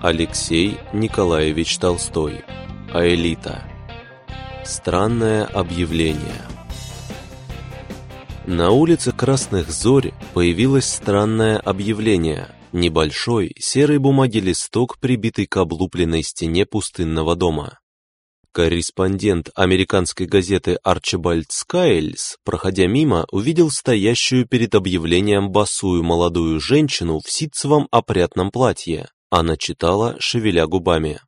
Алексей Николаевич Толстой. Аэлита. Странное объявление. На улице Красных Зорь появилось странное объявление. Небольшой серой бумаги листок, прибитый к облупленной стене пустынного дома. Корреспондент американской газеты Арчибальд Скайльс, проходя мимо, увидел стоящую перед объявлением босую молодую женщину в ситцевом опрятном платье. Она читала, шевеля губами.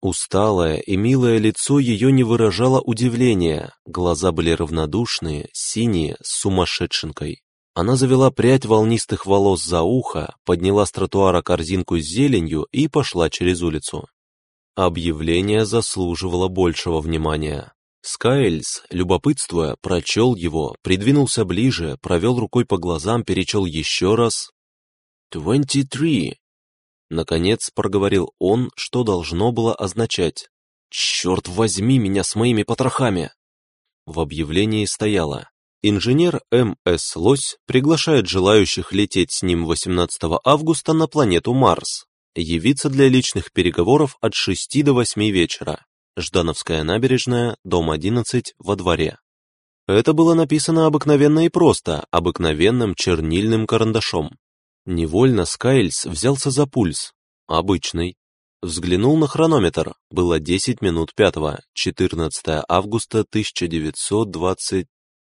Усталое и милое лицо ее не выражало удивления, глаза были равнодушные, синие, с сумасшедшенкой. Она завела прядь волнистых волос за ухо, подняла с тротуара корзинку с зеленью и пошла через улицу. Объявление заслуживало большего внимания. Скайльс, любопытствуя, прочел его, придвинулся ближе, провел рукой по глазам, перечел еще раз. «Twenty three», Наконец проговорил он, что должно было означать «Черт возьми меня с моими потрохами!» В объявлении стояло «Инженер М.С. Лось приглашает желающих лететь с ним 18 августа на планету Марс. Явиться для личных переговоров от 6 до 8 вечера. Ждановская набережная, дом 11, во дворе». Это было написано обыкновенно и просто, обыкновенным чернильным карандашом. Невольно Скайльс взялся за пульс. Обычный. Взглянул на хронометр. Было 10 минут пятого, 14 августа 1920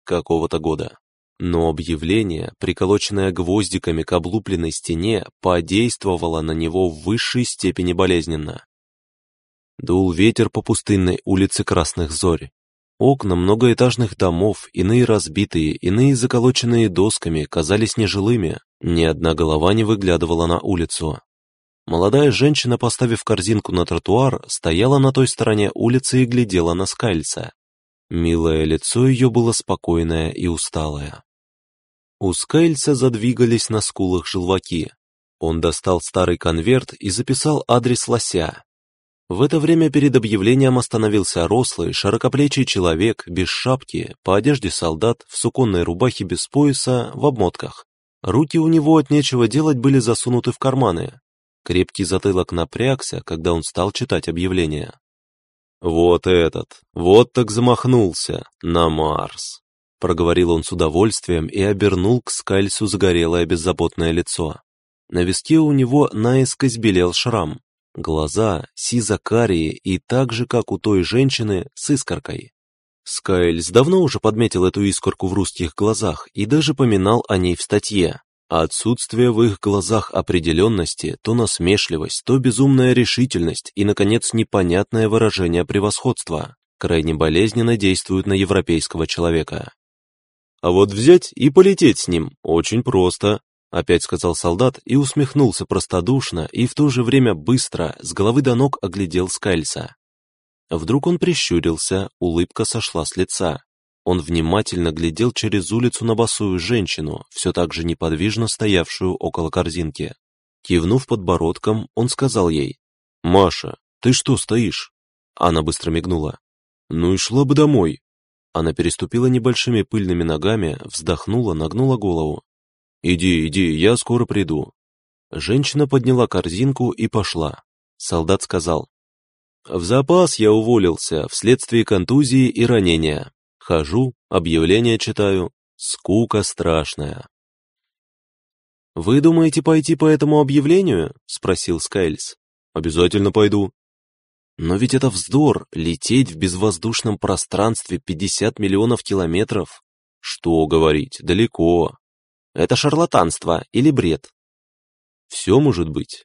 какого-то года. Но объявление, приколоченное гвоздиками к облупленной стене, подействовало на него в высшей степени болезненно. Дул ветер по пустынной улице Красных Зорь. Окна многоэтажных домов, иные разбитые, иные заколоченные досками, казались нежилыми, ни одна голова не выглядывала на улицу. Молодая женщина, поставив корзинку на тротуар, стояла на той стороне улицы и глядела на скальца. Милое лицо ее было спокойное и усталое. У скальца задвигались на скулах желваки. Он достал старый конверт и записал адрес лося, в это время перед объявлением остановился рослый, широкоплечий человек, без шапки, по одежде солдат, в суконной рубахе без пояса, в обмотках. Руки у него от нечего делать были засунуты в карманы. Крепкий затылок напрягся, когда он стал читать объявление. «Вот этот, вот так замахнулся, на Марс!» Проговорил он с удовольствием и обернул к скальсу загорелое беззаботное лицо. На виске у него наискось белел шрам, Глаза сизо-карие и так же, как у той женщины, с искоркой. Скайльс давно уже подметил эту искорку в русских глазах и даже поминал о ней в статье. А отсутствие в их глазах определенности, то насмешливость, то безумная решительность и, наконец, непонятное выражение превосходства крайне болезненно действуют на европейского человека. А вот взять и полететь с ним очень просто. Опять сказал солдат и усмехнулся простодушно и в то же время быстро, с головы до ног оглядел Скальса. Вдруг он прищурился, улыбка сошла с лица. Он внимательно глядел через улицу на босую женщину, все так же неподвижно стоявшую около корзинки. Кивнув подбородком, он сказал ей, «Маша, ты что стоишь?» Она быстро мигнула. «Ну и шла бы домой». Она переступила небольшими пыльными ногами, вздохнула, нагнула голову. «Иди, иди, я скоро приду». Женщина подняла корзинку и пошла. Солдат сказал, «В запас я уволился вследствие контузии и ранения. Хожу, объявления читаю. Скука страшная». «Вы думаете пойти по этому объявлению?» — спросил Скайльс. «Обязательно пойду». «Но ведь это вздор, лететь в безвоздушном пространстве 50 миллионов километров. Что говорить, далеко. Это шарлатанство или бред? Все может быть.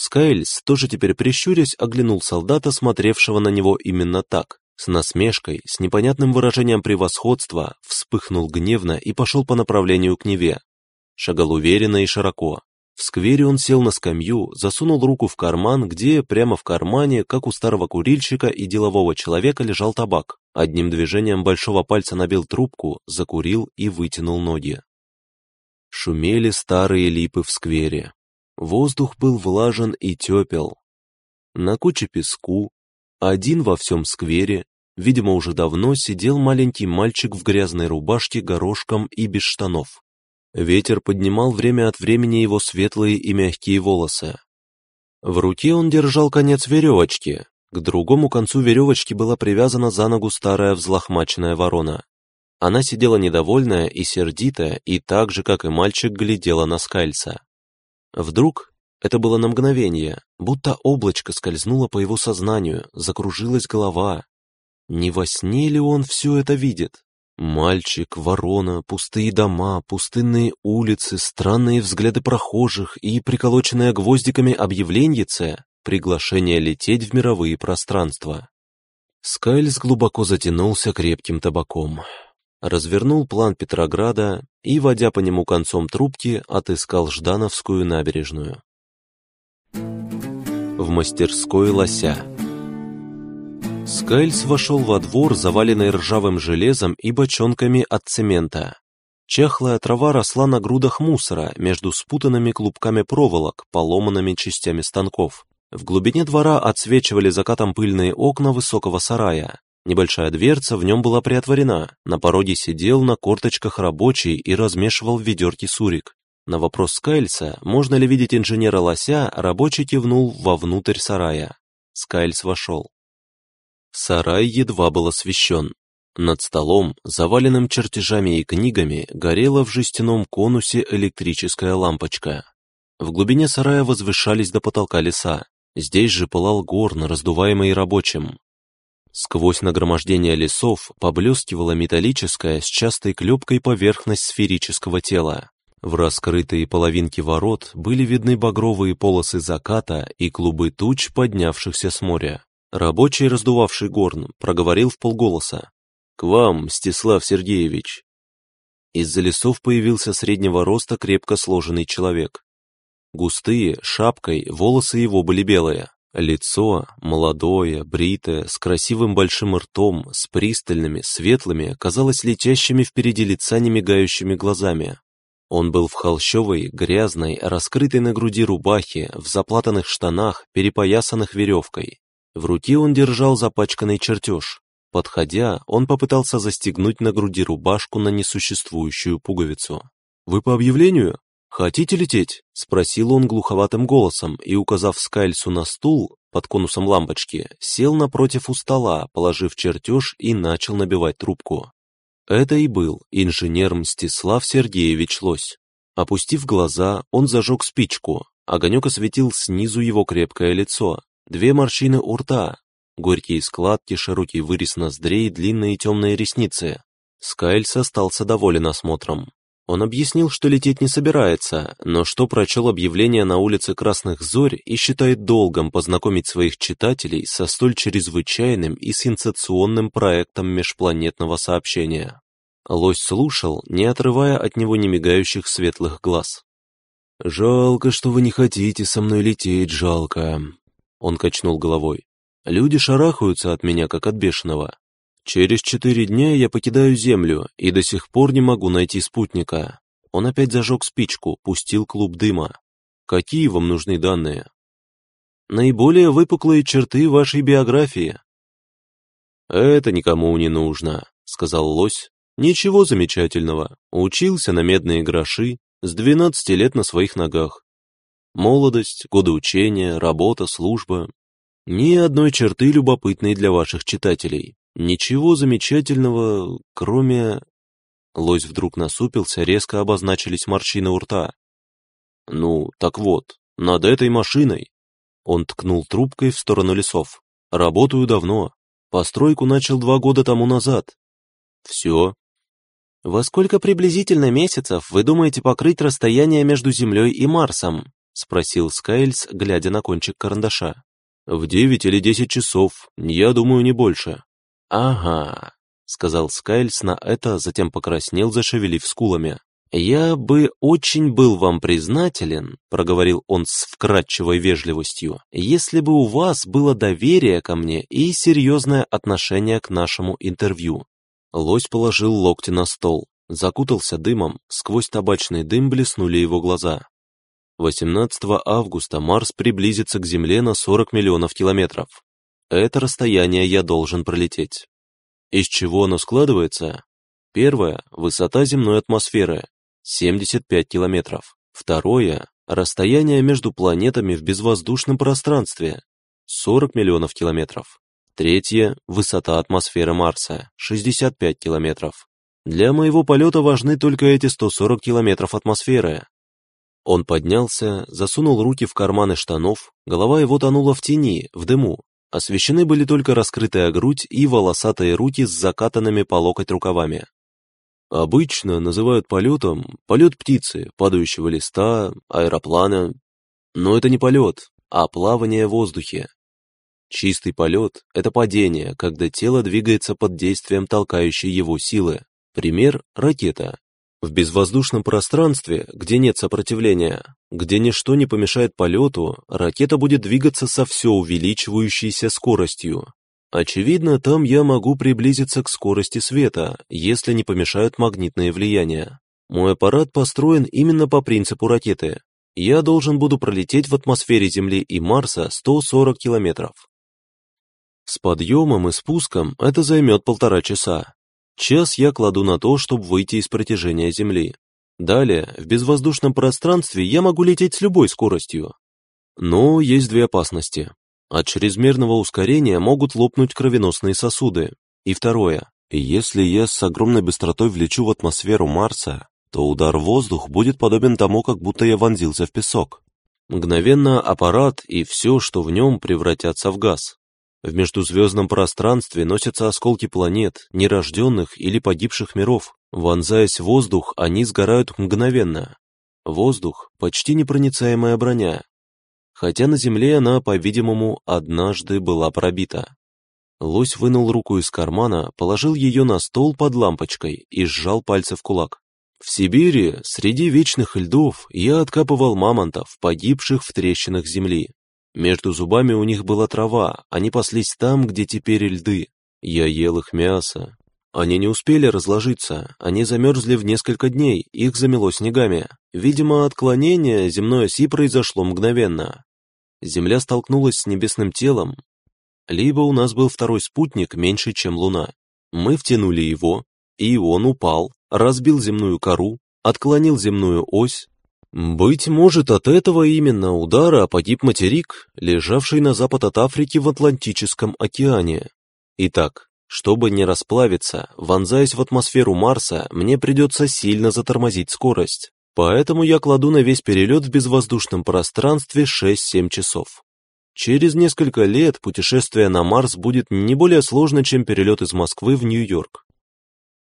Скайльс, тоже теперь прищурясь, оглянул солдата, смотревшего на него именно так, с насмешкой, с непонятным выражением превосходства, вспыхнул гневно и пошел по направлению к Неве. Шагал уверенно и широко. В сквере он сел на скамью, засунул руку в карман, где, прямо в кармане, как у старого курильщика и делового человека, лежал табак. Одним движением большого пальца набил трубку, закурил и вытянул ноги. Шумели старые липы в сквере. Воздух был влажен и тепел. На куче песку, один во всем сквере, видимо, уже давно сидел маленький мальчик в грязной рубашке горошком и без штанов. Ветер поднимал время от времени его светлые и мягкие волосы. В руке он держал конец веревочки. К другому концу веревочки была привязана за ногу старая взлохмаченная ворона. Она сидела недовольная и сердитая, и так же, как и мальчик, глядела на Скальца. Вдруг, это было на мгновение, будто облачко скользнуло по его сознанию, закружилась голова. Не во сне ли он все это видит? Мальчик, ворона, пустые дома, пустынные улицы, странные взгляды прохожих и приколоченное гвоздиками объявленьице, приглашение лететь в мировые пространства. Скайльс глубоко затянулся крепким табаком развернул план Петрограда и, водя по нему концом трубки, отыскал Ждановскую набережную. В мастерской лося Скайльс вошел во двор, заваленный ржавым железом и бочонками от цемента. Чахлая трава росла на грудах мусора между спутанными клубками проволок, поломанными частями станков. В глубине двора отсвечивали закатом пыльные окна высокого сарая. Небольшая дверца в нем была приотворена, на пороге сидел на корточках рабочий и размешивал в ведерке сурик. На вопрос Скайльса, можно ли видеть инженера-лося, рабочий кивнул вовнутрь сарая. Скайльс вошел. Сарай едва был освещен. Над столом, заваленным чертежами и книгами, горела в жестяном конусе электрическая лампочка. В глубине сарая возвышались до потолка леса. Здесь же пылал горн, раздуваемый рабочим. Сквозь нагромождение лесов поблескивала металлическая с частой клепкой поверхность сферического тела. В раскрытые половинки ворот были видны багровые полосы заката и клубы туч, поднявшихся с моря. Рабочий, раздувавший горн, проговорил в полголоса. «К вам, Мстислав Сергеевич!» Из-за лесов появился среднего роста крепко сложенный человек. Густые, шапкой, волосы его были белые. Лицо молодое, бритое, с красивым большим ртом, с пристальными, светлыми, казалось летящими впереди лица немигающими глазами. Он был в холщовой, грязной, раскрытой на груди рубахе, в заплатанных штанах, перепоясанных веревкой. В руке он держал запачканный чертеж. Подходя, он попытался застегнуть на груди рубашку на несуществующую пуговицу. «Вы по объявлению?» «Хотите лететь?» — спросил он глуховатым голосом и, указав Скайльсу на стул под конусом лампочки, сел напротив у стола, положив чертеж и начал набивать трубку. Это и был инженер Мстислав Сергеевич Лось. Опустив глаза, он зажег спичку. Огонек осветил снизу его крепкое лицо, две морщины у рта, горькие складки, широкий вырез ноздрей, длинные темные ресницы. Скайльс остался доволен осмотром. Он объяснил, что лететь не собирается, но что прочел объявление на улице Красных Зорь и считает долгом познакомить своих читателей со столь чрезвычайным и сенсационным проектом межпланетного сообщения. Лось слушал, не отрывая от него немигающих светлых глаз. «Жалко, что вы не хотите со мной лететь, жалко», — он качнул головой. «Люди шарахаются от меня, как от бешеного. Через четыре дня я покидаю Землю и до сих пор не могу найти спутника. Он опять зажег спичку, пустил клуб дыма. Какие вам нужны данные? Наиболее выпуклые черты вашей биографии. Это никому не нужно, сказал лось. Ничего замечательного. Учился на медные гроши, с 12 лет на своих ногах. Молодость, годы учения, работа, служба. Ни одной черты любопытной для ваших читателей. Ничего замечательного, кроме... Лось вдруг насупился, резко обозначились морщины у рта. Ну, так вот, над этой машиной. Он ткнул трубкой в сторону лесов. Работаю давно. Постройку начал два года тому назад. Все. Во сколько приблизительно месяцев вы думаете покрыть расстояние между Землей и Марсом? Спросил Скайльс, глядя на кончик карандаша. В девять или десять часов, я думаю, не больше. «Ага», — сказал Скайльс на это, затем покраснел, зашевелив скулами. «Я бы очень был вам признателен», — проговорил он с вкрадчивой вежливостью, «если бы у вас было доверие ко мне и серьезное отношение к нашему интервью». Лось положил локти на стол, закутался дымом, сквозь табачный дым блеснули его глаза. 18 августа Марс приблизится к Земле на 40 миллионов километров. Это расстояние я должен пролететь. Из чего оно складывается? Первое – высота земной атмосферы – 75 километров. Второе Расстояние между планетами в безвоздушном пространстве – 40 миллионов километров. Третье – высота атмосферы Марса – 65 километров. Для моего полета важны только эти 140 километров атмосферы. Он поднялся, засунул руки в карманы штанов, голова его тонула в тени, в дыму. Освещены были только раскрытая грудь и волосатые руки с закатанными по локоть рукавами. Обычно называют полетом полет птицы, падающего листа, аэроплана. Но это не полет, а плавание в воздухе. Чистый полет – это падение, когда тело двигается под действием толкающей его силы. Пример – ракета. В безвоздушном пространстве, где нет сопротивления, где ничто не помешает полету, ракета будет двигаться со все увеличивающейся скоростью. Очевидно, там я могу приблизиться к скорости света, если не помешают магнитные влияния. Мой аппарат построен именно по принципу ракеты. Я должен буду пролететь в атмосфере Земли и Марса 140 километров. С подъемом и спуском это займет полтора часа. Час я кладу на то, чтобы выйти из протяжения Земли. Далее, в безвоздушном пространстве я могу лететь с любой скоростью. Но есть две опасности. От чрезмерного ускорения могут лопнуть кровеносные сосуды. И второе. Если я с огромной быстротой влечу в атмосферу Марса, то удар в воздух будет подобен тому, как будто я вонзился в песок. Мгновенно аппарат и все, что в нем, превратятся в газ. В междузвездном пространстве носятся осколки планет, нерожденных или погибших миров. Вонзаясь в воздух, они сгорают мгновенно. Воздух – почти непроницаемая броня. Хотя на Земле она, по-видимому, однажды была пробита. Лось вынул руку из кармана, положил ее на стол под лампочкой и сжал пальцы в кулак. В Сибири, среди вечных льдов, я откапывал мамонтов, погибших в трещинах земли. Между зубами у них была трава, они паслись там, где теперь льды. Я ел их мясо. Они не успели разложиться, они замерзли в несколько дней, их замело снегами. Видимо, отклонение земной оси произошло мгновенно. Земля столкнулась с небесным телом. Либо у нас был второй спутник, меньше, чем Луна. Мы втянули его, и он упал, разбил земную кору, отклонил земную ось, быть может, от этого именно удара погиб материк, лежавший на запад от Африки в Атлантическом океане. Итак, чтобы не расплавиться, вонзаясь в атмосферу Марса, мне придется сильно затормозить скорость. Поэтому я кладу на весь перелет в безвоздушном пространстве 6-7 часов. Через несколько лет путешествие на Марс будет не более сложно, чем перелет из Москвы в Нью-Йорк.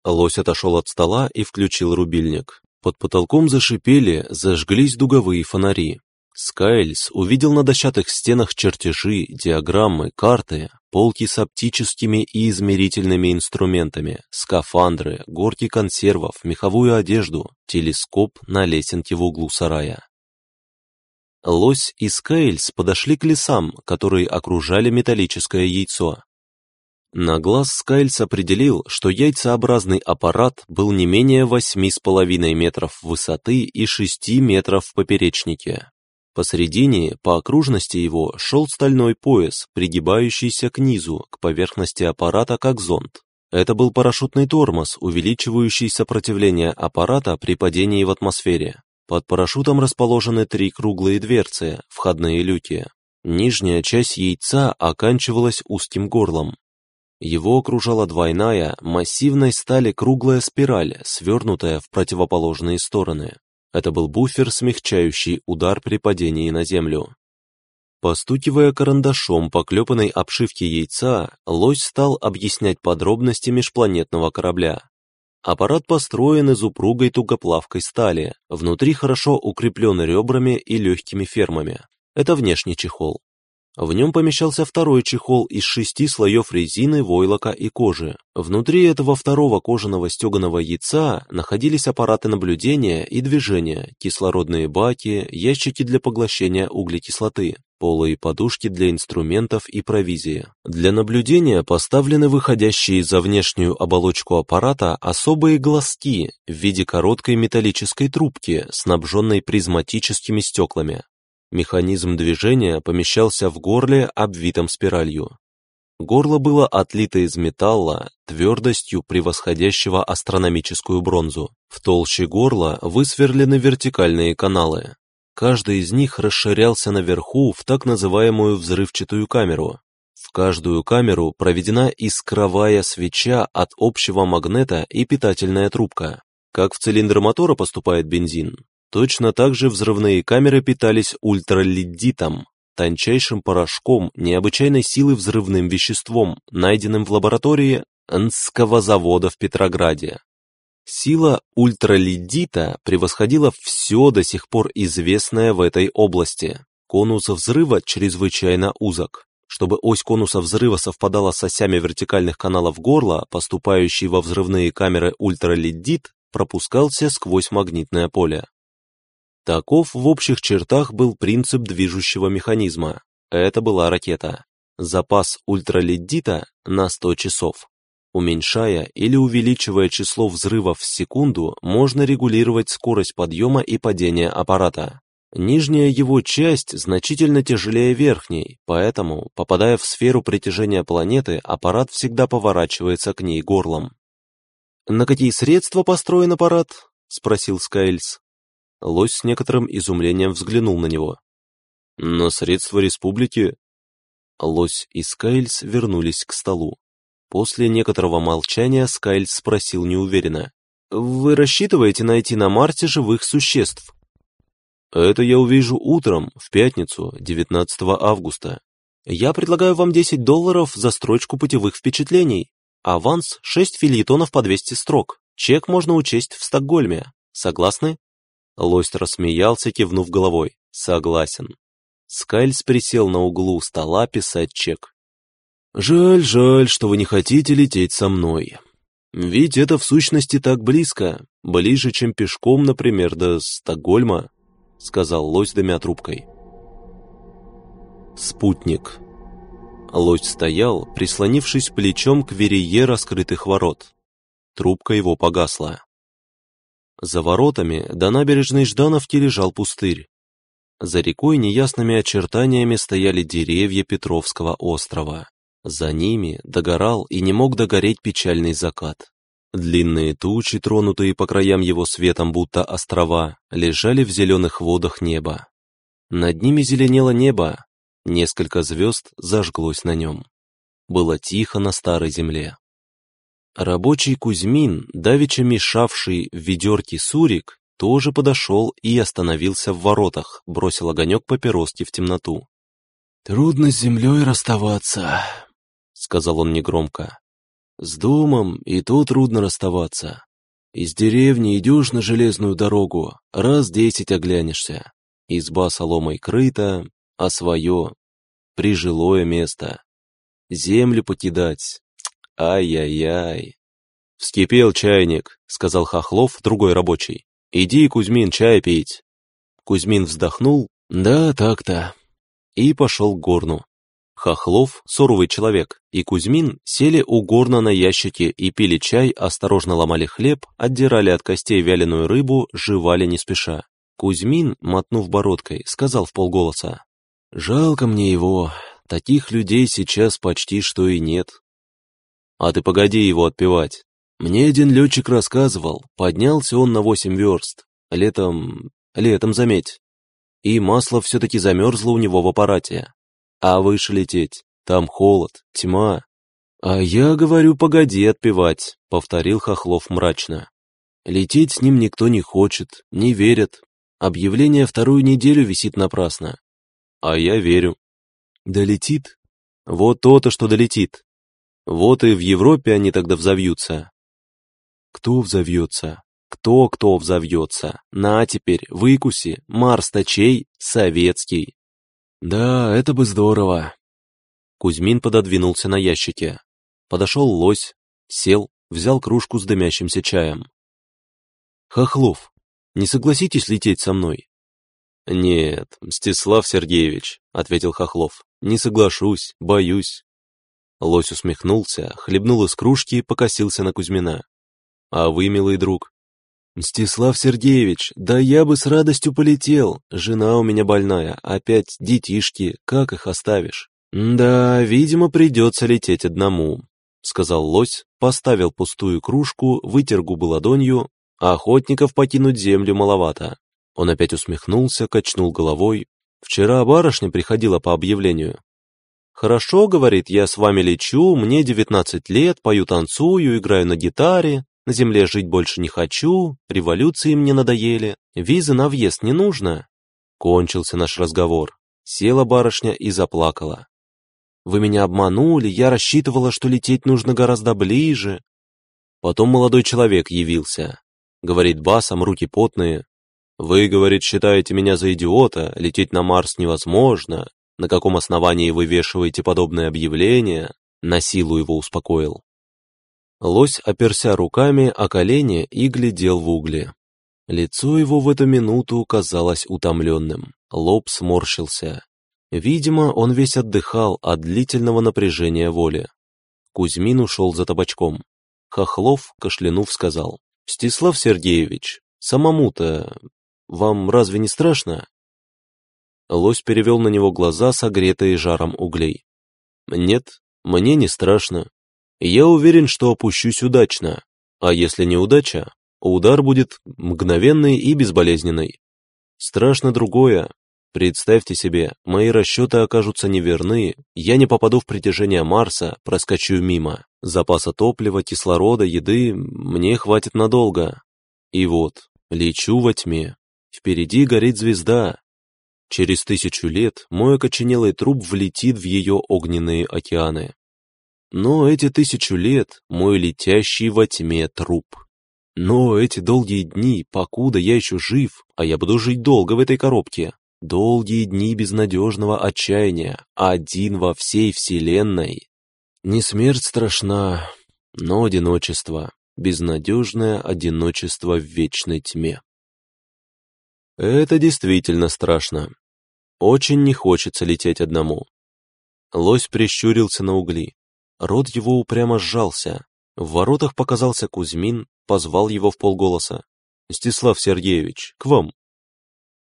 Лось отошел от стола и включил рубильник. Под потолком зашипели, зажглись дуговые фонари. Скайльс увидел на дощатых стенах чертежи, диаграммы, карты, полки с оптическими и измерительными инструментами, скафандры, горки консервов, меховую одежду, телескоп на лесенке в углу сарая. Лось и Скайльс подошли к лесам, которые окружали металлическое яйцо. На глаз Скайльс определил, что яйцеобразный аппарат был не менее 8,5 метров высоты и 6 метров в поперечнике. Посредине, по окружности его, шел стальной пояс, пригибающийся к низу, к поверхности аппарата как зонд. Это был парашютный тормоз, увеличивающий сопротивление аппарата при падении в атмосфере. Под парашютом расположены три круглые дверцы, входные люки. Нижняя часть яйца оканчивалась узким горлом. Его окружала двойная, массивной стали круглая спираль, свернутая в противоположные стороны. Это был буфер, смягчающий удар при падении на землю. Постукивая карандашом по клепанной обшивке яйца, лось стал объяснять подробности межпланетного корабля. Аппарат построен из упругой тугоплавкой стали, внутри хорошо укреплен ребрами и легкими фермами. Это внешний чехол. В нем помещался второй чехол из шести слоев резины, войлока и кожи. Внутри этого второго кожаного стеганого яйца находились аппараты наблюдения и движения, кислородные баки, ящики для поглощения углекислоты, полые подушки для инструментов и провизии. Для наблюдения поставлены выходящие за внешнюю оболочку аппарата особые глазки в виде короткой металлической трубки, снабженной призматическими стеклами. Механизм движения помещался в горле, обвитом спиралью. Горло было отлито из металла, твердостью превосходящего астрономическую бронзу. В толще горла высверлены вертикальные каналы. каждый из них расширялся наверху в так называемую взрывчатую камеру. В каждую камеру проведена искровая свеча от общего магнета и питательная трубка. Как в цилиндр мотора поступает бензин, точно так же взрывные камеры питались ультралидитом, тончайшим порошком необычайной силы взрывным веществом, найденным в лаборатории Нского завода в Петрограде. Сила ультралидита превосходила все до сих пор известное в этой области. Конус взрыва чрезвычайно узок. Чтобы ось конуса взрыва совпадала с осями вертикальных каналов горла, поступающий во взрывные камеры ультралидит пропускался сквозь магнитное поле. Таков в общих чертах был принцип движущего механизма. Это была ракета. Запас ультраледита на 100 часов. Уменьшая или увеличивая число взрывов в секунду, можно регулировать скорость подъема и падения аппарата. Нижняя его часть значительно тяжелее верхней, поэтому, попадая в сферу притяжения планеты, аппарат всегда поворачивается к ней горлом. «На какие средства построен аппарат?» — спросил Скайльс. Лось с некоторым изумлением взглянул на него. «На средства республики?» Лось и Скайльс вернулись к столу. После некоторого молчания Скайльс спросил неуверенно. «Вы рассчитываете найти на Марсе живых существ?» «Это я увижу утром, в пятницу, 19 августа. Я предлагаю вам 10 долларов за строчку путевых впечатлений. Аванс 6 филитонов по 200 строк. Чек можно учесть в Стокгольме. Согласны?» Лость рассмеялся, кивнув головой. «Согласен». Скайльс присел на углу стола писать чек. «Жаль, жаль, что вы не хотите лететь со мной. Ведь это в сущности так близко, ближе, чем пешком, например, до Стокгольма», сказал лось, дымя трубкой. Спутник. Лось стоял, прислонившись плечом к верее раскрытых ворот. Трубка его погасла. За воротами до набережной Ждановки лежал пустырь. За рекой неясными очертаниями стояли деревья Петровского острова. За ними догорал и не мог догореть печальный закат. Длинные тучи, тронутые по краям его светом будто острова, лежали в зеленых водах неба. Над ними зеленело небо, несколько звезд зажглось на нем. Было тихо на старой земле. Рабочий Кузьмин, давеча мешавший в ведерке сурик, тоже подошел и остановился в воротах, бросил огонек папироски в темноту. «Трудно с землей расставаться», — сказал он негромко. «С домом и то трудно расставаться. Из деревни идешь на железную дорогу, раз десять оглянешься. Изба соломой крыта, а свое, прижилое место. Землю покидать, Ай-яй-яй. Вскипел чайник, сказал Хохлов, другой рабочий. Иди, Кузьмин, чай пить. Кузьмин вздохнул. Да, так-то. И пошел к горну. Хохлов, суровый человек, и Кузьмин сели у горна на ящике и пили чай, осторожно ломали хлеб, отдирали от костей вяленую рыбу, жевали не спеша. Кузьмин, мотнув бородкой, сказал в полголоса. «Жалко мне его, таких людей сейчас почти что и нет. А ты погоди его отпевать. Мне один летчик рассказывал, поднялся он на восемь верст. Летом... летом, заметь. И масло все-таки замерзло у него в аппарате. А выше лететь, там холод, тьма. А я говорю, погоди отпевать, повторил Хохлов мрачно. Лететь с ним никто не хочет, не верят. Объявление вторую неделю висит напрасно. А я верю. Долетит? Вот то-то, что долетит. Вот и в Европе они тогда взовьются. Кто взовьется? Кто-кто взовьется? На теперь, выкуси, Марс точей, советский. Да, это бы здорово. Кузьмин пододвинулся на ящике. Подошел лось, сел, взял кружку с дымящимся чаем. Хохлов, не согласитесь лететь со мной? Нет, Мстислав Сергеевич, ответил Хохлов, не соглашусь, боюсь. Лось усмехнулся, хлебнул из кружки и покосился на Кузьмина. «А вы, милый друг?» «Мстислав Сергеевич, да я бы с радостью полетел. Жена у меня больная, опять детишки, как их оставишь?» «Да, видимо, придется лететь одному», — сказал лось, поставил пустую кружку, вытер губы ладонью, а охотников покинуть землю маловато. Он опять усмехнулся, качнул головой. «Вчера барышня приходила по объявлению. «Хорошо, — говорит, — я с вами лечу, мне девятнадцать лет, пою, танцую, играю на гитаре, на земле жить больше не хочу, революции мне надоели, визы на въезд не нужно». Кончился наш разговор. Села барышня и заплакала. «Вы меня обманули, я рассчитывала, что лететь нужно гораздо ближе». Потом молодой человек явился. Говорит басом, руки потные. «Вы, — говорит, — считаете меня за идиота, лететь на Марс невозможно. На каком основании вы вешаете подобное объявление?» На силу его успокоил. Лось, оперся руками о колени и глядел в угли. Лицо его в эту минуту казалось утомленным, лоб сморщился. Видимо, он весь отдыхал от длительного напряжения воли. Кузьмин ушел за табачком. Хохлов, кашлянув, сказал, «Стислав Сергеевич, самому-то вам разве не страшно?» Лось перевел на него глаза, согретые жаром углей. «Нет, мне не страшно. Я уверен, что опущусь удачно, а если неудача, Удар будет мгновенный и безболезненный. Страшно другое. Представьте себе, мои расчеты окажутся неверны, я не попаду в притяжение Марса, проскочу мимо. Запаса топлива, кислорода, еды мне хватит надолго. И вот, лечу во тьме. Впереди горит звезда. Через тысячу лет мой окоченелый труп влетит в ее огненные океаны. Но эти тысячу лет мой летящий во тьме труп. Но эти долгие дни, покуда я еще жив, а я буду жить долго в этой коробке, долгие дни безнадежного отчаяния, один во всей вселенной. Не смерть страшна, но одиночество, безнадежное одиночество в вечной тьме. Это действительно страшно. Очень не хочется лететь одному. Лось прищурился на угли. Рот его упрямо сжался. В воротах показался Кузьмин, позвал его в полголоса. «Стислав Сергеевич, к вам!»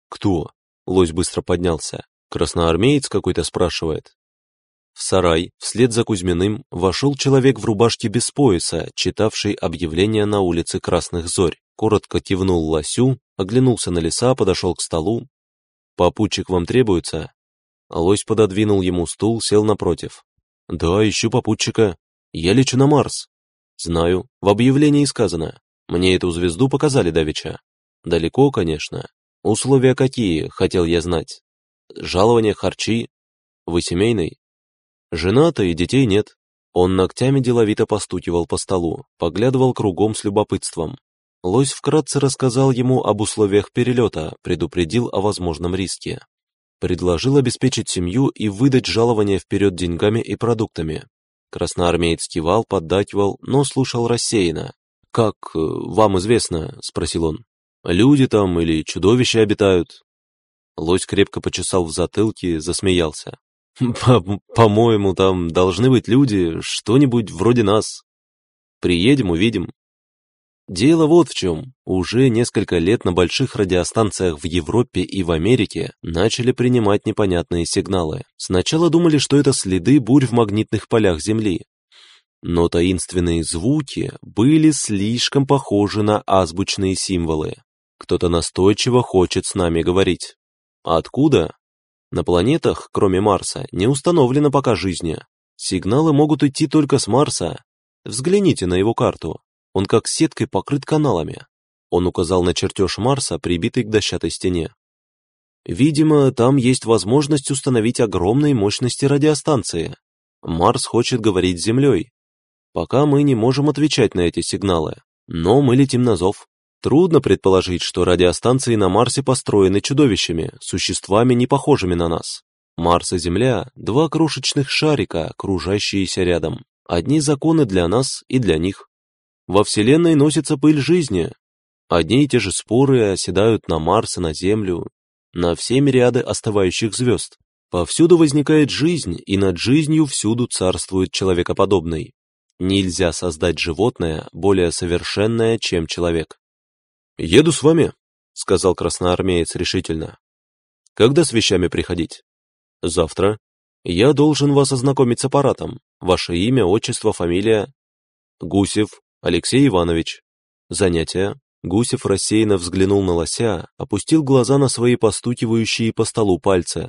«Кто?» Лось быстро поднялся. «Красноармеец какой-то спрашивает». В сарай, вслед за Кузьминым, вошел человек в рубашке без пояса, читавший объявление на улице Красных Зорь. Коротко кивнул Лосю, оглянулся на леса, подошел к столу. «Попутчик вам требуется?» Лось пододвинул ему стул, сел напротив. «Да, ищу попутчика. Я лечу на Марс». «Знаю. В объявлении сказано. Мне эту звезду показали давеча. Далеко, конечно. Условия какие, хотел я знать. Жалование, харчи. Вы семейный?» «Жена-то и детей нет». Он ногтями деловито постукивал по столу, поглядывал кругом с любопытством. Лось вкратце рассказал ему об условиях перелета, предупредил о возможном риске. Предложил обеспечить семью и выдать жалование вперед деньгами и продуктами. Красноармеец кивал, поддакивал, но слушал рассеянно. «Как э, вам известно?» — спросил он. «Люди там или чудовища обитают?» Лось крепко почесал в затылке, засмеялся. «По-моему, там должны быть люди, что-нибудь вроде нас. Приедем, увидим. Дело вот в чем. Уже несколько лет на больших радиостанциях в Европе и в Америке начали принимать непонятные сигналы. Сначала думали, что это следы бурь в магнитных полях Земли. Но таинственные звуки были слишком похожи на азбучные символы. Кто-то настойчиво хочет с нами говорить. А откуда? На планетах, кроме Марса, не установлено пока жизни. Сигналы могут идти только с Марса. Взгляните на его карту. Он как сеткой покрыт каналами. Он указал на чертеж Марса, прибитый к дощатой стене. Видимо, там есть возможность установить огромные мощности радиостанции. Марс хочет говорить с Землей. Пока мы не можем отвечать на эти сигналы, но мы летим на зов. Трудно предположить, что радиостанции на Марсе построены чудовищами, существами, не похожими на нас. Марс и Земля – два крошечных шарика, кружащиеся рядом. Одни законы для нас и для них. Во Вселенной носится пыль жизни. Одни и те же споры оседают на Марс и на Землю, на все мириады остывающих звезд. Повсюду возникает жизнь, и над жизнью всюду царствует человекоподобный. Нельзя создать животное более совершенное, чем человек. «Еду с вами», — сказал красноармеец решительно. «Когда с вещами приходить?» «Завтра. Я должен вас ознакомить с аппаратом. Ваше имя, отчество, фамилия». «Гусев Алексей Иванович. Занятия. Гусев рассеянно взглянул на лося, опустил глаза на свои постукивающие по столу пальцы.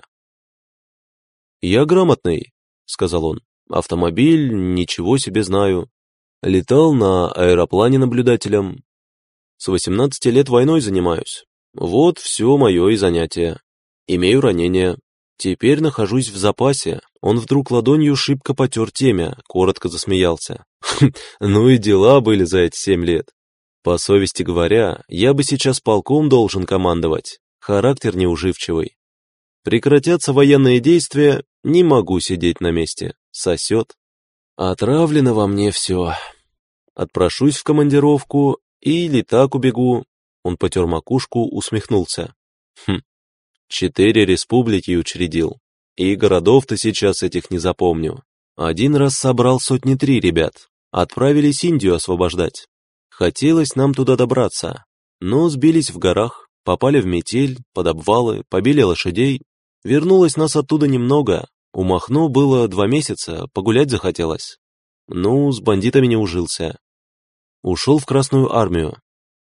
«Я грамотный», — сказал он. «Автомобиль, ничего себе знаю. Летал на аэроплане наблюдателем. С 18 лет войной занимаюсь. Вот все мое и занятие. Имею ранение. Теперь нахожусь в запасе. Он вдруг ладонью шибко потер темя, коротко засмеялся. Ну и дела были за эти семь лет. По совести говоря, я бы сейчас полком должен командовать. Характер неуживчивый. Прекратятся военные действия, не могу сидеть на месте. Сосет. Отравлено во мне все. Отпрошусь в командировку или так убегу. Он потер макушку, усмехнулся. Хм, четыре республики учредил. И городов-то сейчас этих не запомню. Один раз собрал сотни три ребят. Отправились Индию освобождать. Хотелось нам туда добраться, но сбились в горах, попали в метель, под обвалы, побили лошадей. Вернулось нас оттуда немного, у Махно было два месяца, погулять захотелось. Ну, с бандитами не ужился. Ушел в Красную армию.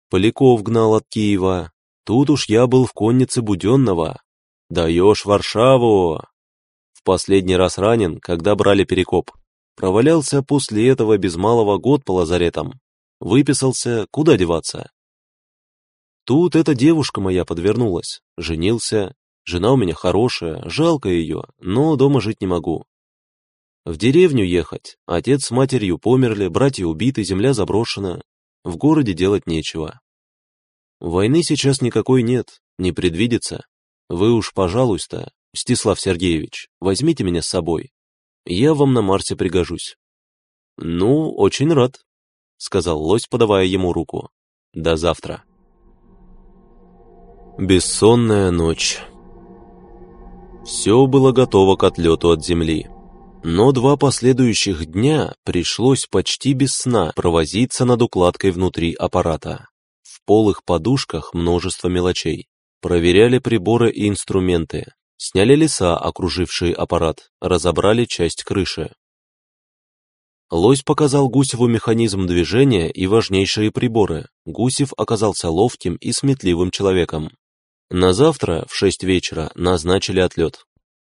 Поляков гнал от Киева. Тут уж я был в коннице Буденного. Даешь Варшаву! В последний раз ранен, когда брали Перекоп. Провалялся после этого без малого год по лазаретам. Выписался, куда деваться? Тут эта девушка моя подвернулась, женился, жена у меня хорошая, жалко ее, но дома жить не могу. В деревню ехать, отец с матерью померли, братья убиты, земля заброшена, в городе делать нечего. Войны сейчас никакой нет, не предвидится. Вы уж, пожалуйста, Стислав Сергеевич, возьмите меня с собой. Я вам на Марсе пригожусь. Ну, очень рад, — сказал лось, подавая ему руку. «До завтра». Бессонная ночь. Все было готово к отлету от земли. Но два последующих дня пришлось почти без сна провозиться над укладкой внутри аппарата. Полых подушках множество мелочей. Проверяли приборы и инструменты. Сняли леса, окружившие аппарат, разобрали часть крыши. Лось показал Гусеву механизм движения и важнейшие приборы. Гусев оказался ловким и сметливым человеком. На завтра в шесть вечера назначили отлет.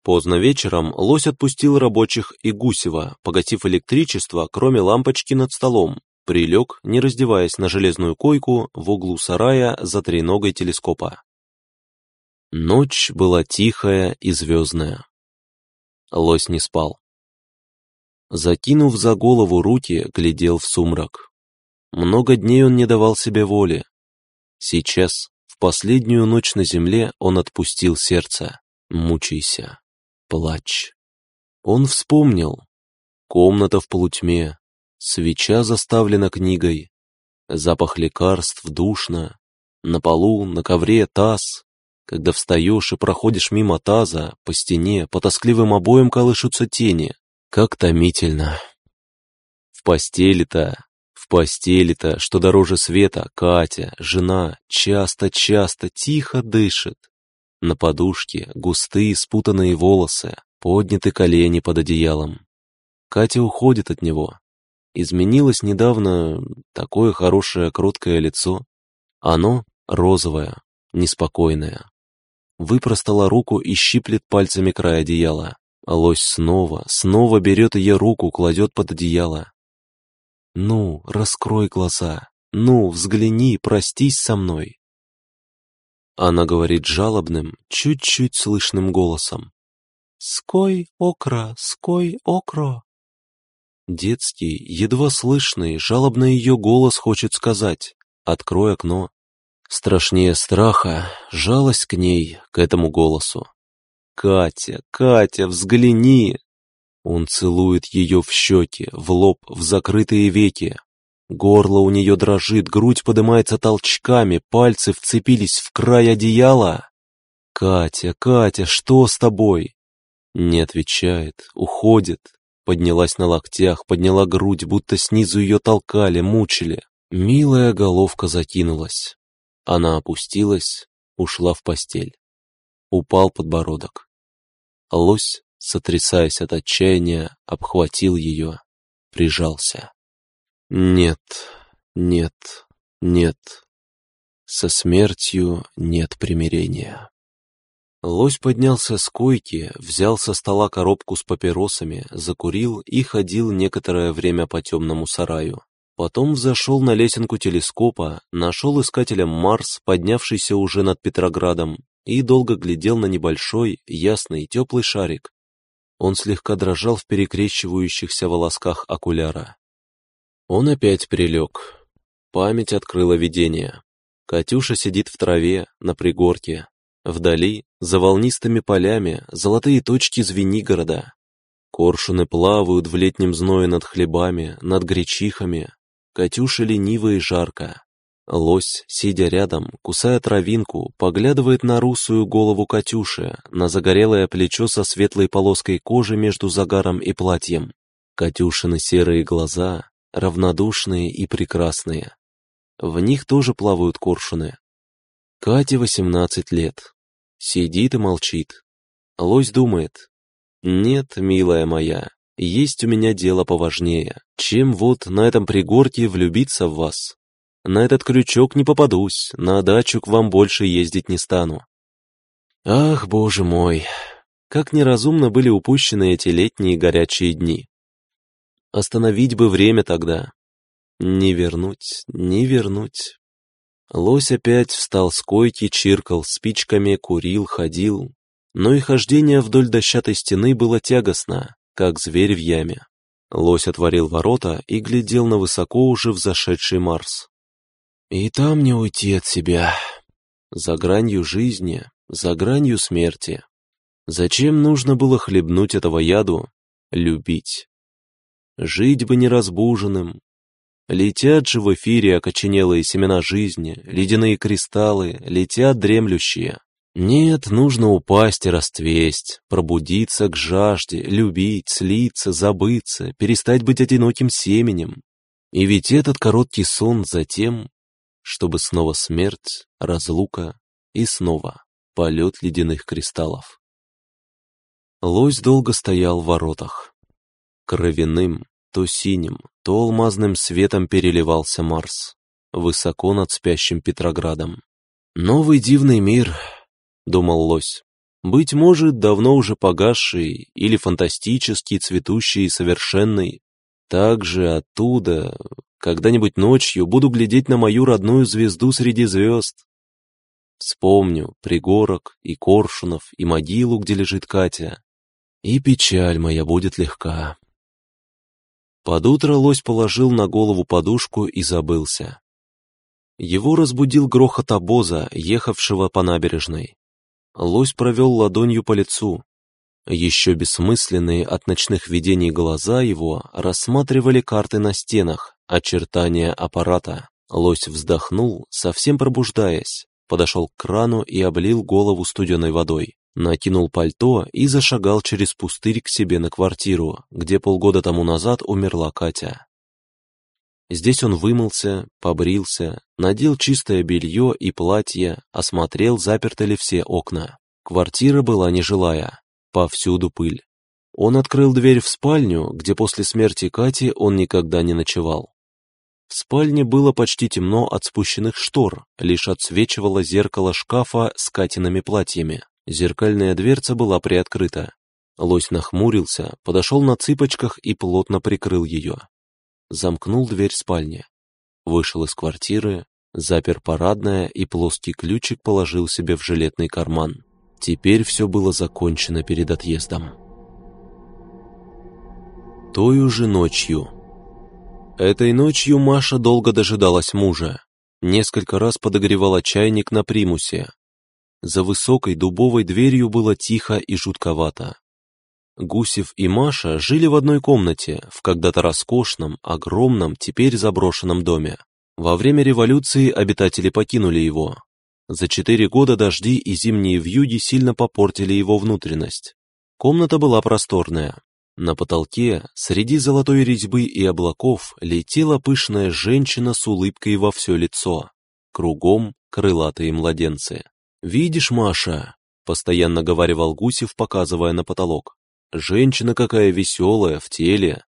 Поздно вечером лось отпустил рабочих и Гусева, погасив электричество, кроме лампочки над столом, прилег, не раздеваясь на железную койку в углу сарая за треногой телескопа. Ночь была тихая и звездная. Лось не спал. Закинув за голову руки, глядел в сумрак. Много дней он не давал себе воли. Сейчас, в последнюю ночь на земле, он отпустил сердце. Мучайся, плачь. Он вспомнил. Комната в полутьме, свеча заставлена книгой, запах лекарств душно, на полу, на ковре таз. Когда встаешь и проходишь мимо таза, по стене, по тоскливым обоям колышутся тени, как томительно. В постели-то, в постели-то, что дороже света, Катя, жена, часто-часто тихо дышит. На подушке густые спутанные волосы, подняты колени под одеялом. Катя уходит от него. Изменилось недавно такое хорошее кроткое лицо. Оно розовое, неспокойное. Выпростала руку и щиплет пальцами край одеяла. Лось снова, снова берет ее руку, кладет под одеяло. «Ну, раскрой глаза, ну, взгляни, простись со мной». Она говорит жалобным, чуть-чуть слышным голосом. «Ской, окра, ской, окро». Детский, едва слышный, жалобно ее голос хочет сказать «Открой окно». Страшнее страха, жалость к ней, к этому голосу. «Катя, Катя, взгляни!» Он целует ее в щеки, в лоб, в закрытые веки. Горло у нее дрожит, грудь поднимается толчками, пальцы вцепились в край одеяла. «Катя, Катя, что с тобой?» Не отвечает, уходит. Поднялась на локтях, подняла грудь, будто снизу ее толкали, мучили. Милая головка закинулась. Она опустилась, ушла в постель. Упал подбородок. Лось, сотрясаясь от отчаяния, обхватил ее, прижался. «Нет, нет, нет, со смертью нет примирения. Лось поднялся с койки, взял со стола коробку с папиросами, закурил и ходил некоторое время по темному сараю. Потом взошел на лесенку телескопа, нашел искателем Марс, поднявшийся уже над Петроградом, и долго глядел на небольшой, ясный, теплый шарик. Он слегка дрожал в перекрещивающихся волосках окуляра. Он опять прилег. Память открыла видение. Катюша сидит в траве, на пригорке. Вдали, за волнистыми полями, золотые точки Звенигорода. Коршуны плавают в летнем зное над хлебами, над гречихами, Катюша лениво и жарко. Лось, сидя рядом, кусая травинку, поглядывает на русую голову Катюши, на загорелое плечо со светлой полоской кожи между загаром и платьем. Катюшины серые глаза, равнодушные и прекрасные. В них тоже плавают коршуны. Кате восемнадцать лет. Сидит и молчит. Лось думает. «Нет, милая моя, есть у меня дело поважнее, чем вот на этом пригорке влюбиться в вас. На этот крючок не попадусь, на дачу к вам больше ездить не стану. Ах, боже мой, как неразумно были упущены эти летние горячие дни. Остановить бы время тогда. Не вернуть, не вернуть. Лось опять встал с койки, чиркал спичками, курил, ходил. Но и хождение вдоль дощатой стены было тягостно как зверь в яме. Лось отворил ворота и глядел на высоко уже взошедший Марс. «И там не уйти от себя. За гранью жизни, за гранью смерти. Зачем нужно было хлебнуть этого яду? Любить. Жить бы неразбуженным. Летят же в эфире окоченелые семена жизни, ледяные кристаллы, летят дремлющие. Нет, нужно упасть и расцвесть, пробудиться к жажде, любить, слиться, забыться, перестать быть одиноким семенем. И ведь этот короткий сон за тем, чтобы снова смерть, разлука и снова полет ледяных кристаллов. Лось долго стоял в воротах. Кровяным, то синим, то алмазным светом переливался Марс, высоко над спящим Петроградом. Новый дивный мир, — думал лось. «Быть может, давно уже погасший или фантастический, цветущий и совершенный. Также оттуда, когда-нибудь ночью, буду глядеть на мою родную звезду среди звезд. Вспомню пригорок и коршунов, и могилу, где лежит Катя. И печаль моя будет легка». Под утро лось положил на голову подушку и забылся. Его разбудил грохот обоза, ехавшего по набережной. Лось провел ладонью по лицу. Еще бессмысленные от ночных видений глаза его рассматривали карты на стенах, очертания аппарата. Лось вздохнул, совсем пробуждаясь, подошел к крану и облил голову студеной водой. Накинул пальто и зашагал через пустырь к себе на квартиру, где полгода тому назад умерла Катя. Здесь он вымылся, побрился, надел чистое белье и платье, осмотрел, заперты ли все окна. Квартира была нежилая, повсюду пыль. Он открыл дверь в спальню, где после смерти Кати он никогда не ночевал. В спальне было почти темно от спущенных штор, лишь отсвечивало зеркало шкафа с Катиными платьями. Зеркальная дверца была приоткрыта. Лось нахмурился, подошел на цыпочках и плотно прикрыл ее замкнул дверь спальни, вышел из квартиры, запер парадное и плоский ключик положил себе в жилетный карман. Теперь все было закончено перед отъездом. Той уже ночью. Этой ночью Маша долго дожидалась мужа. Несколько раз подогревала чайник на примусе. За высокой дубовой дверью было тихо и жутковато. Гусев и Маша жили в одной комнате, в когда-то роскошном, огромном, теперь заброшенном доме. Во время революции обитатели покинули его. За четыре года дожди и зимние вьюги сильно попортили его внутренность. Комната была просторная. На потолке, среди золотой резьбы и облаков, летела пышная женщина с улыбкой во все лицо. Кругом крылатые младенцы. «Видишь, Маша?» — постоянно говаривал Гусев, показывая на потолок. Женщина какая веселая, в теле.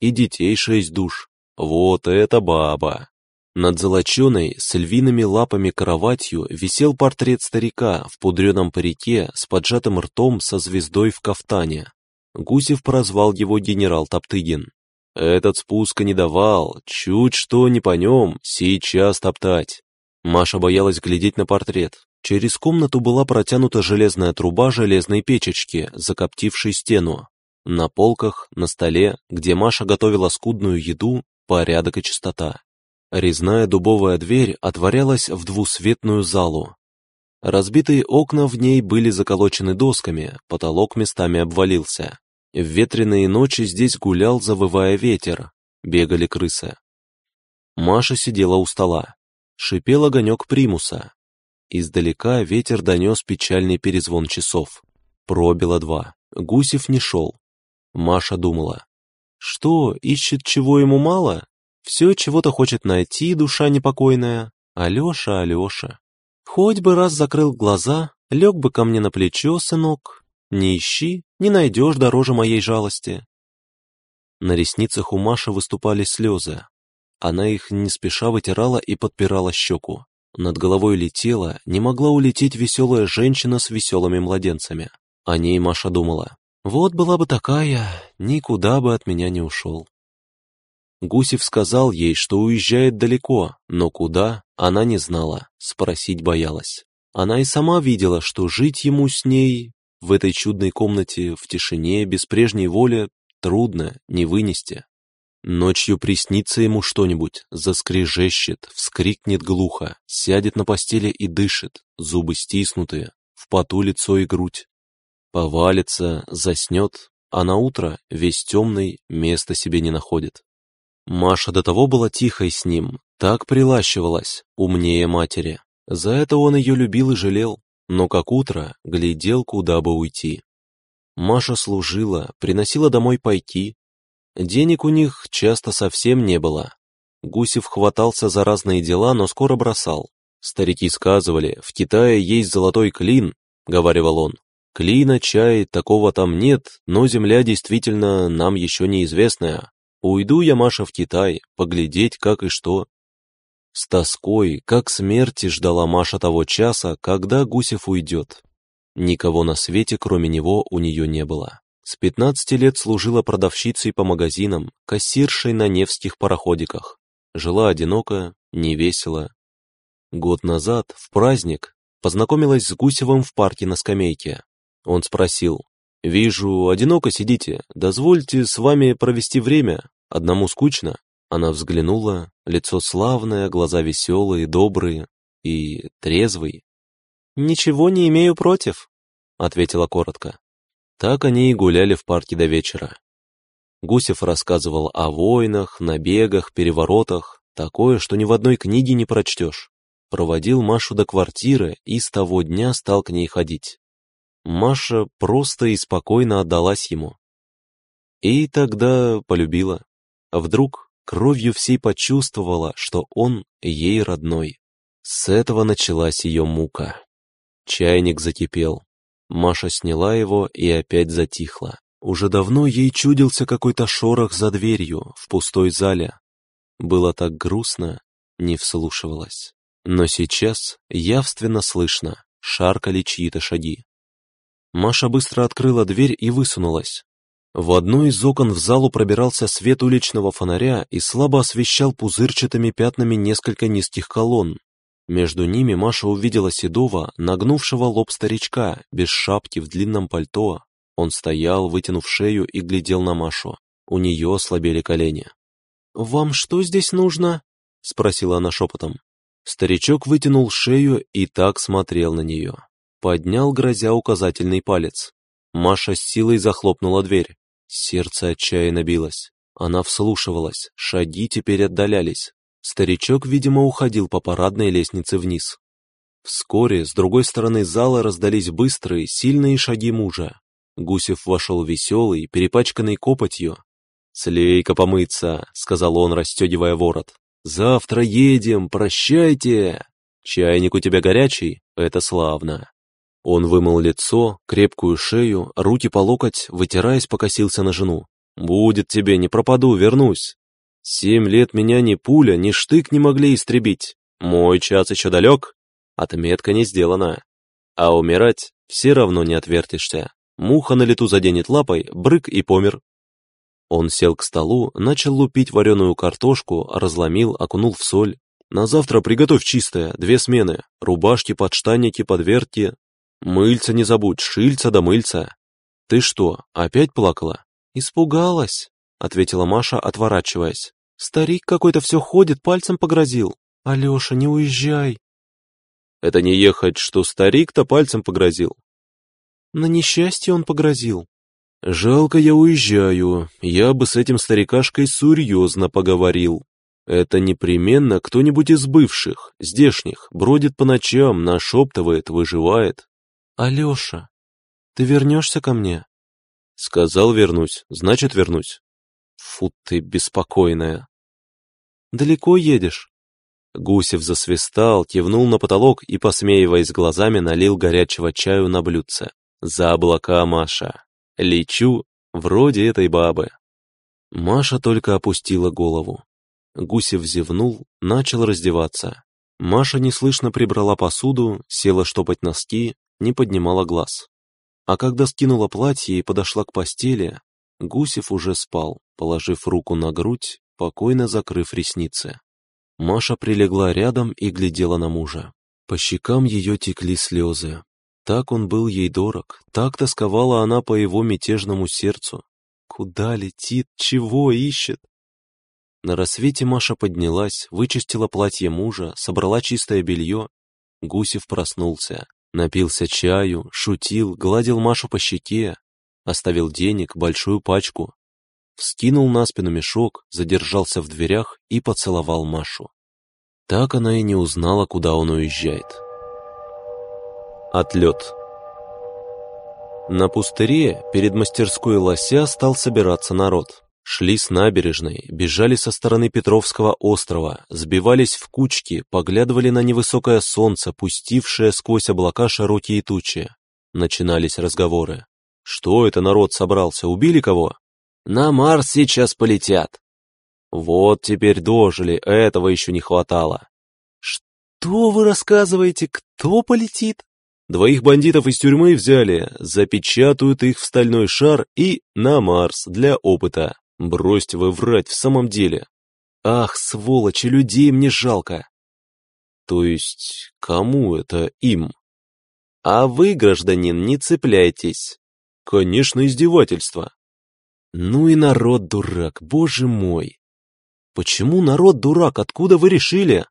И детей шесть душ. Вот это баба. Над золоченой с львиными лапами кроватью висел портрет старика в пудреном парике с поджатым ртом со звездой в кафтане. Гусев прозвал его генерал Топтыгин. Этот спуска не давал, чуть что не по нем, сейчас топтать. Маша боялась глядеть на портрет. Через комнату была протянута железная труба железной печечки, закоптившей стену. На полках, на столе, где Маша готовила скудную еду, порядок и чистота. Резная дубовая дверь отворялась в двусветную залу. Разбитые окна в ней были заколочены досками, потолок местами обвалился. В ветреные ночи здесь гулял, завывая ветер, бегали крысы. Маша сидела у стола. Шипел огонек примуса. Издалека ветер донес печальный перезвон часов. Пробило два. Гусев не шел. Маша думала. Что, ищет чего ему мало? Все чего-то хочет найти, душа непокойная. Алеша, Алеша. Хоть бы раз закрыл глаза, лег бы ко мне на плечо, сынок, не ищи, не найдешь дороже моей жалости. На ресницах у Маши выступали слезы. Она их не спеша вытирала и подпирала щеку. Над головой летела, не могла улететь веселая женщина с веселыми младенцами. О ней Маша думала. Вот была бы такая, никуда бы от меня не ушел. Гусев сказал ей, что уезжает далеко, но куда, она не знала, спросить боялась. Она и сама видела, что жить ему с ней в этой чудной комнате, в тишине, без прежней воли, трудно, не вынести. Ночью приснится ему что-нибудь, заскрежещет, вскрикнет глухо, сядет на постели и дышит, зубы стиснутые, в поту лицо и грудь. Повалится, заснет, а на утро весь темный места себе не находит. Маша до того была тихой с ним, так прилащивалась, умнее матери. За это он ее любил и жалел но как утро глядел, куда бы уйти. Маша служила, приносила домой пайки. Денег у них часто совсем не было. Гусев хватался за разные дела, но скоро бросал. Старики сказывали, в Китае есть золотой клин, говаривал он. Клина, чай, такого там нет, но земля действительно нам еще неизвестная. Уйду я, Маша, в Китай, поглядеть, как и что. С тоской, как смерти, ждала Маша того часа, когда Гусев уйдет. Никого на свете, кроме него, у нее не было. С 15 лет служила продавщицей по магазинам, кассиршей на невских пароходиках. Жила одиноко, невесело. Год назад, в праздник, познакомилась с Гусевым в парке на скамейке. Он спросил, «Вижу, одиноко сидите, дозвольте с вами провести время, одному скучно?» Она взглянула, лицо славное, глаза веселые, добрые и трезвый. «Ничего не имею против», — ответила коротко. Так они и гуляли в парке до вечера. Гусев рассказывал о войнах, набегах, переворотах, такое, что ни в одной книге не прочтешь. Проводил Машу до квартиры и с того дня стал к ней ходить. Маша просто и спокойно отдалась ему. И тогда полюбила. Вдруг кровью всей почувствовала, что он ей родной. С этого началась ее мука. Чайник закипел. Маша сняла его и опять затихла. Уже давно ей чудился какой-то шорох за дверью, в пустой зале. Было так грустно, не вслушивалась. Но сейчас явственно слышно, шаркали чьи-то шаги. Маша быстро открыла дверь и высунулась. В одно из окон в залу пробирался свет уличного фонаря и слабо освещал пузырчатыми пятнами несколько низких колонн. Между ними Маша увидела седого, нагнувшего лоб старичка, без шапки в длинном пальто. Он стоял, вытянув шею и глядел на Машу. У нее ослабели колени. «Вам что здесь нужно?» — спросила она шепотом. Старичок вытянул шею и так смотрел на нее. Поднял, грозя указательный палец. Маша с силой захлопнула дверь. Сердце отчаянно билось. Она вслушивалась, шаги теперь отдалялись. Старичок, видимо, уходил по парадной лестнице вниз. Вскоре с другой стороны зала раздались быстрые, сильные шаги мужа. Гусев вошел веселый, перепачканный копотью. «Слейка помыться», — сказал он, расстегивая ворот. «Завтра едем, прощайте! Чайник у тебя горячий? Это славно!» Он вымыл лицо, крепкую шею, руки по локоть, вытираясь, покосился на жену. «Будет тебе, не пропаду, вернусь». Семь лет меня ни пуля, ни штык не могли истребить. Мой час еще далек, отметка не сделана. А умирать все равно не отвертишься. Муха на лету заденет лапой, брык и помер. Он сел к столу, начал лупить вареную картошку, разломил, окунул в соль. На завтра приготовь чистое, две смены, рубашки, подштанники, подвертки. Мыльца не забудь, шильца да мыльца. Ты что, опять плакала? Испугалась, ответила Маша, отворачиваясь. Старик какой-то все ходит, пальцем погрозил. Алеша, не уезжай. Это не ехать, что старик-то пальцем погрозил. На несчастье он погрозил. Жалко, я уезжаю. Я бы с этим старикашкой серьезно поговорил. Это непременно кто-нибудь из бывших, здешних, бродит по ночам, нашептывает, выживает. Алеша, ты вернешься ко мне? Сказал вернусь, значит вернусь. Фу ты беспокойная. Далеко едешь? Гусев засвистал, кивнул на потолок и, посмеиваясь глазами, налил горячего чаю на блюдце. За облака, Маша. Лечу, вроде этой бабы. Маша только опустила голову. Гусев зевнул, начал раздеваться. Маша неслышно прибрала посуду, села штопать носки, не поднимала глаз. А когда скинула платье и подошла к постели, Гусев уже спал, положив руку на грудь, покойно закрыв ресницы. Маша прилегла рядом и глядела на мужа. По щекам ее текли слезы. Так он был ей дорог, так тосковала она по его мятежному сердцу. Куда летит, чего ищет? На рассвете Маша поднялась, вычистила платье мужа, собрала чистое белье. Гусев проснулся, напился чаю, шутил, гладил Машу по щеке, оставил денег, большую пачку. Вскинул на спину мешок, задержался в дверях и поцеловал Машу. Так она и не узнала, куда он уезжает. Отлет. На пустыре перед мастерской лося стал собираться народ. Шли с набережной, бежали со стороны Петровского острова, сбивались в кучки, поглядывали на невысокое солнце, пустившее сквозь облака широкие тучи. Начинались разговоры. Что это народ собрался, убили кого? На Марс сейчас полетят. Вот теперь дожили, этого еще не хватало. Что вы рассказываете, кто полетит? Двоих бандитов из тюрьмы взяли, запечатают их в стальной шар и на Марс для опыта. Бросьте вы врать в самом деле. Ах, сволочи, людей мне жалко. То есть, кому это им? А вы, гражданин, не цепляйтесь. Конечно, издевательство. Ну и народ дурак, боже мой. Почему народ дурак, откуда вы решили?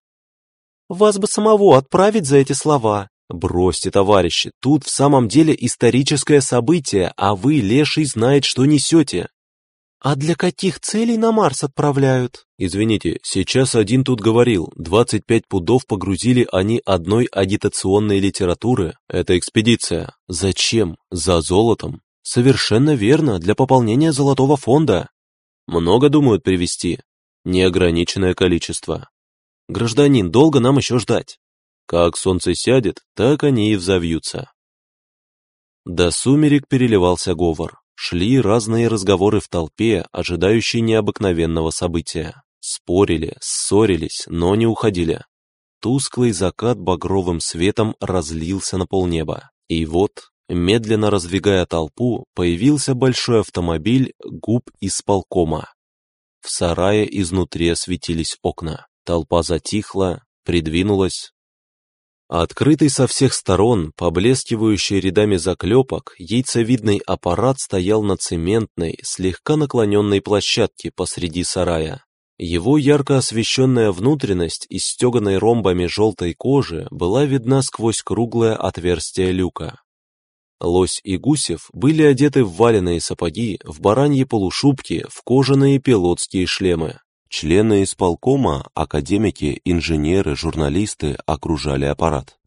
Вас бы самого отправить за эти слова, «Бросьте, товарищи, тут в самом деле историческое событие, а вы, леший, знает, что несете». «А для каких целей на Марс отправляют?» «Извините, сейчас один тут говорил, 25 пудов погрузили они одной агитационной литературы. Это экспедиция. Зачем? За золотом?» «Совершенно верно, для пополнения золотого фонда». «Много думают привезти?» «Неограниченное количество». «Гражданин, долго нам еще ждать?» Как солнце сядет, так они и взовьются. До сумерек переливался говор. Шли разные разговоры в толпе, ожидающей необыкновенного события. Спорили, ссорились, но не уходили. Тусклый закат багровым светом разлился на полнеба. И вот, медленно раздвигая толпу, появился большой автомобиль губ исполкома. В сарае изнутри осветились окна. Толпа затихла, придвинулась, Открытый со всех сторон, поблескивающий рядами заклепок, яйцевидный аппарат стоял на цементной, слегка наклоненной площадке посреди сарая. Его ярко освещенная внутренность из стеганой ромбами желтой кожи была видна сквозь круглое отверстие люка. Лось и Гусев были одеты в валеные сапоги, в бараньи полушубки, в кожаные пилотские шлемы. Члены исполкома, академики, инженеры, журналисты окружали аппарат.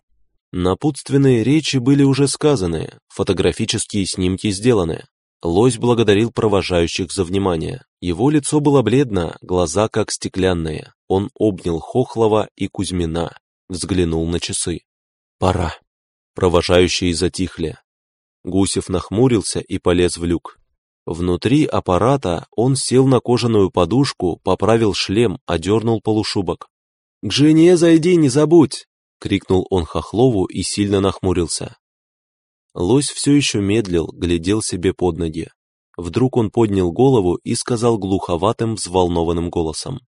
Напутственные речи были уже сказаны, фотографические снимки сделаны. Лось благодарил провожающих за внимание. Его лицо было бледно, глаза как стеклянные. Он обнял Хохлова и Кузьмина, взглянул на часы. «Пора». Провожающие затихли. Гусев нахмурился и полез в люк. Внутри аппарата он сел на кожаную подушку, поправил шлем, одернул полушубок. «К жене зайди, не забудь!» — крикнул он Хохлову и сильно нахмурился. Лось все еще медлил, глядел себе под ноги. Вдруг он поднял голову и сказал глуховатым, взволнованным голосом.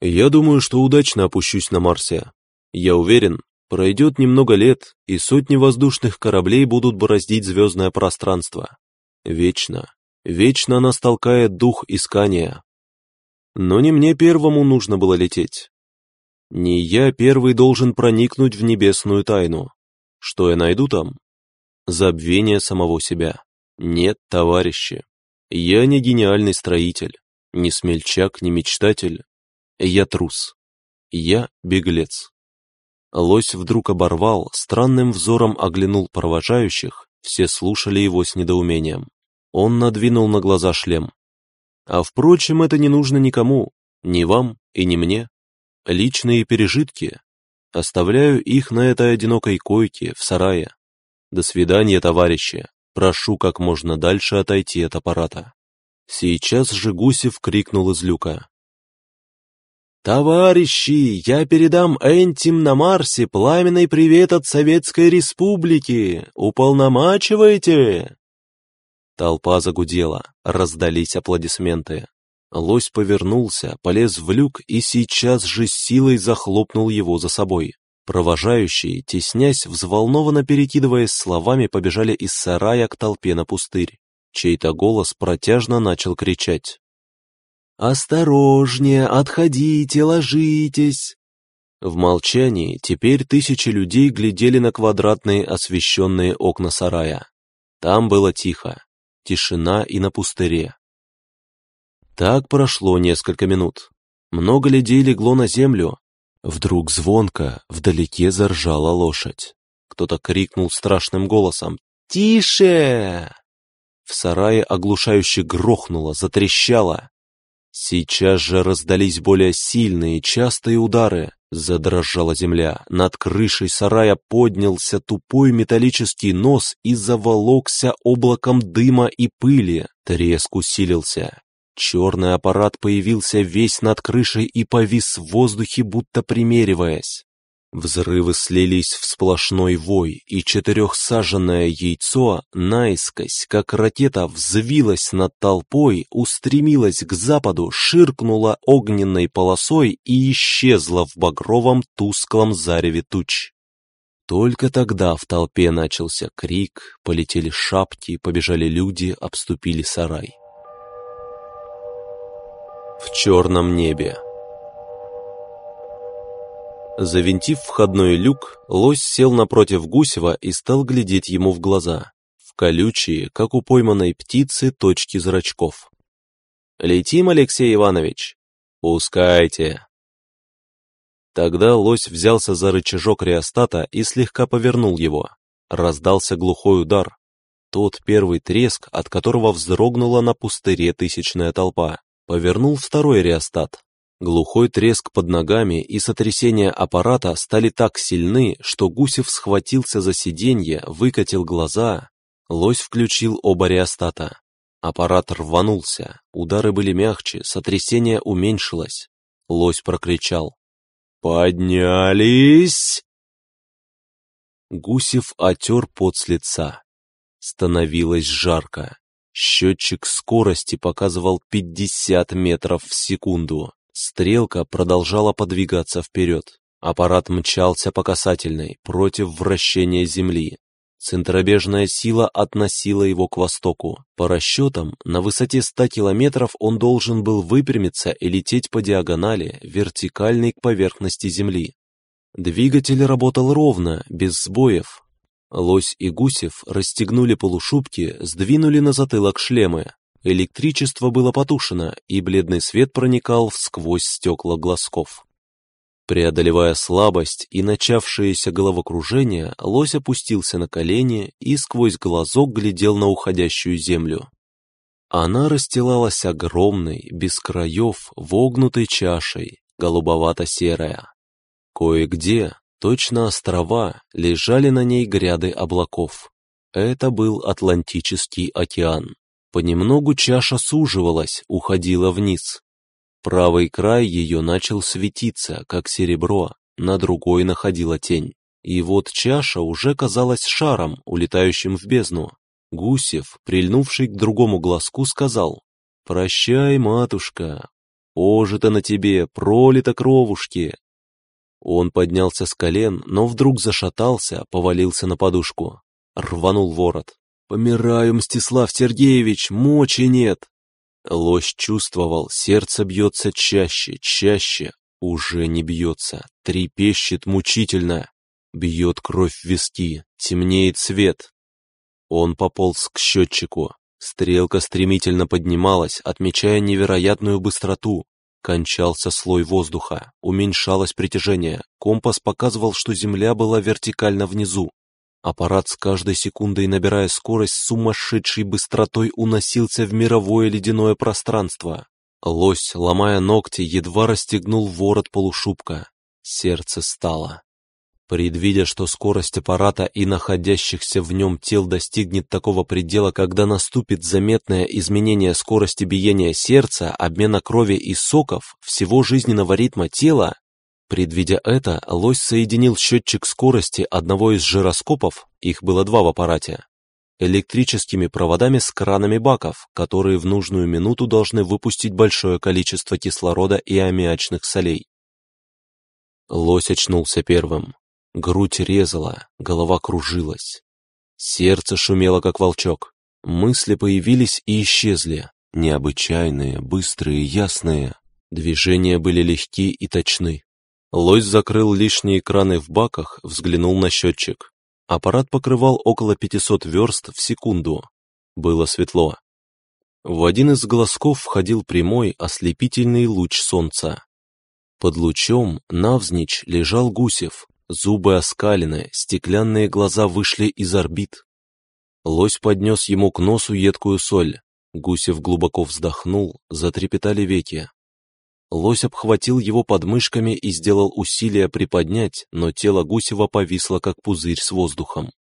«Я думаю, что удачно опущусь на Марсе. Я уверен, пройдет немного лет, и сотни воздушных кораблей будут бороздить звездное пространство. Вечно, вечно нас толкает дух искания. Но не мне первому нужно было лететь. Не я первый должен проникнуть в небесную тайну. Что я найду там? Забвение самого себя. Нет, товарищи, я не гениальный строитель, не смельчак, не мечтатель. Я трус. Я беглец. Лось вдруг оборвал, странным взором оглянул провожающих, все слушали его с недоумением. Он надвинул на глаза шлем. А впрочем, это не нужно никому, ни вам и ни мне. Личные пережитки. Оставляю их на этой одинокой койке в сарае. До свидания, товарищи. Прошу как можно дальше отойти от аппарата. Сейчас же Гусев крикнул из люка. «Товарищи, я передам Энтим на Марсе пламенный привет от Советской Республики! Уполномачивайте!» Толпа загудела, раздались аплодисменты. Лось повернулся, полез в люк и сейчас же силой захлопнул его за собой. Провожающие, теснясь, взволнованно перекидываясь словами, побежали из сарая к толпе на пустырь. Чей-то голос протяжно начал кричать. «Осторожнее, отходите, ложитесь!» В молчании теперь тысячи людей глядели на квадратные освещенные окна сарая. Там было тихо, тишина и на пустыре. Так прошло несколько минут. Много людей легло на землю, Вдруг звонко вдалеке заржала лошадь. Кто-то крикнул страшным голосом «Тише!». В сарае оглушающе грохнуло, затрещало. Сейчас же раздались более сильные, частые удары. Задрожала земля. Над крышей сарая поднялся тупой металлический нос и заволокся облаком дыма и пыли. Треск усилился. Черный аппарат появился весь над крышей и повис в воздухе, будто примериваясь. Взрывы слились в сплошной вой, и четырехсаженное яйцо наискось, как ракета, взвилось над толпой, устремилось к западу, ширкнуло огненной полосой и исчезло в багровом тусклом зареве туч. Только тогда в толпе начался крик, полетели шапки, побежали люди, обступили сарай в черном небе. Завинтив входной люк, лось сел напротив Гусева и стал глядеть ему в глаза, в колючие, как у пойманной птицы, точки зрачков. «Летим, Алексей Иванович?» «Пускайте!» Тогда лось взялся за рычажок реостата и слегка повернул его. Раздался глухой удар. Тот первый треск, от которого вздрогнула на пустыре тысячная толпа. Повернул второй реостат. Глухой треск под ногами и сотрясение аппарата стали так сильны, что Гусев схватился за сиденье, выкатил глаза. Лось включил оба реостата. Аппарат рванулся, удары были мягче, сотрясение уменьшилось. Лось прокричал. «Поднялись!» Гусев отер пот с лица. Становилось жарко. Счетчик скорости показывал 50 метров в секунду. Стрелка продолжала подвигаться вперед. Аппарат мчался по касательной, против вращения Земли. Центробежная сила относила его к востоку. По расчетам, на высоте 100 километров он должен был выпрямиться и лететь по диагонали, вертикальной к поверхности Земли. Двигатель работал ровно, без сбоев, Лось и Гусев расстегнули полушубки, сдвинули на затылок шлемы. Электричество было потушено, и бледный свет проникал сквозь стекла глазков. Преодолевая слабость и начавшееся головокружение, лось опустился на колени и сквозь глазок глядел на уходящую землю. Она расстилалась огромной, без краев, вогнутой чашей, голубовато-серая. Кое-где Точно острова лежали на ней гряды облаков. Это был Атлантический океан. Понемногу чаша суживалась, уходила вниз. Правый край ее начал светиться, как серебро, на другой находила тень. И вот чаша уже казалась шаром, улетающим в бездну. Гусев, прильнувший к другому глазку, сказал, «Прощай, матушка, ожито на тебе, пролито кровушки». Он поднялся с колен, но вдруг зашатался, повалился на подушку. Рванул ворот. «Помираю, Мстислав Сергеевич, мочи нет!» Лось чувствовал, сердце бьется чаще, чаще, уже не бьется, трепещет мучительно. Бьет кровь в виски, темнеет свет. Он пополз к счетчику. Стрелка стремительно поднималась, отмечая невероятную быстроту. Кончался слой воздуха, уменьшалось притяжение. Компас показывал, что Земля была вертикально внизу. Аппарат с каждой секундой, набирая скорость, сумасшедшей быстротой уносился в мировое ледяное пространство. Лось, ломая ногти, едва расстегнул ворот полушубка. Сердце стало. Предвидя, что скорость аппарата и находящихся в нем тел достигнет такого предела, когда наступит заметное изменение скорости биения сердца, обмена крови и соков, всего жизненного ритма тела, Предвидя это, лось соединил счетчик скорости одного из жироскопов, их было два в аппарате, электрическими проводами с кранами баков, которые в нужную минуту должны выпустить большое количество кислорода и аммиачных солей. Лось очнулся первым. Грудь резала, голова кружилась. Сердце шумело, как волчок. Мысли появились и исчезли. Необычайные, быстрые, ясные. Движения были легки и точны. Лось закрыл лишние экраны в баках, взглянул на счетчик. Аппарат покрывал около 500 верст в секунду. Было светло. В один из глазков входил прямой, ослепительный луч солнца. Под лучом навзничь лежал Гусев, зубы оскалены, стеклянные глаза вышли из орбит. Лось поднес ему к носу едкую соль. Гусев глубоко вздохнул, затрепетали веки. Лось обхватил его подмышками и сделал усилие приподнять, но тело Гусева повисло, как пузырь с воздухом.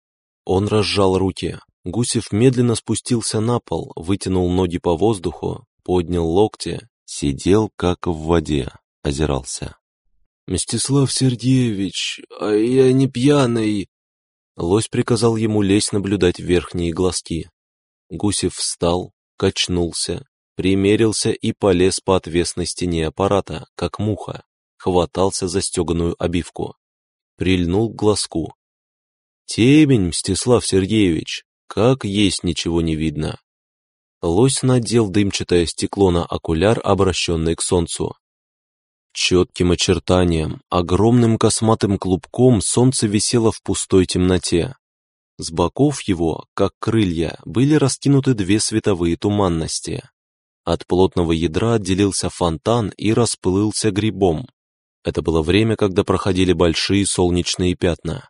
Он разжал руки. Гусев медленно спустился на пол, вытянул ноги по воздуху, поднял локти, сидел, как в воде, озирался. «Мстислав Сергеевич, а я не пьяный!» Лось приказал ему лезть наблюдать верхние глазки. Гусев встал, качнулся, примерился и полез по отвесной стене аппарата, как муха, хватался за стеганую обивку. Прильнул к глазку. «Темень, Мстислав Сергеевич, как есть ничего не видно». Лось надел дымчатое стекло на окуляр, обращенный к солнцу. Четким очертанием, огромным косматым клубком солнце висело в пустой темноте. С боков его, как крылья, были раскинуты две световые туманности. От плотного ядра отделился фонтан и расплылся грибом. Это было время, когда проходили большие солнечные пятна.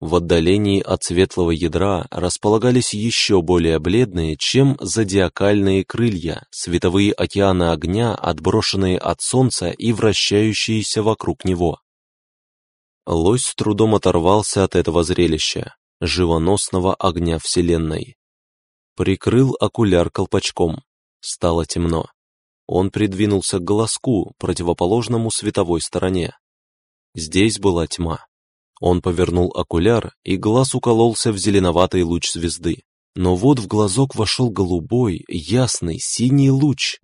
В отдалении от светлого ядра располагались еще более бледные, чем зодиакальные крылья, световые океаны огня, отброшенные от солнца и вращающиеся вокруг него. Лось с трудом оторвался от этого зрелища, живоносного огня Вселенной. Прикрыл окуляр колпачком. Стало темно. Он придвинулся к глазку, противоположному световой стороне. Здесь была тьма. Он повернул окуляр, и глаз укололся в зеленоватый луч звезды. Но вот в глазок вошел голубой, ясный, синий луч.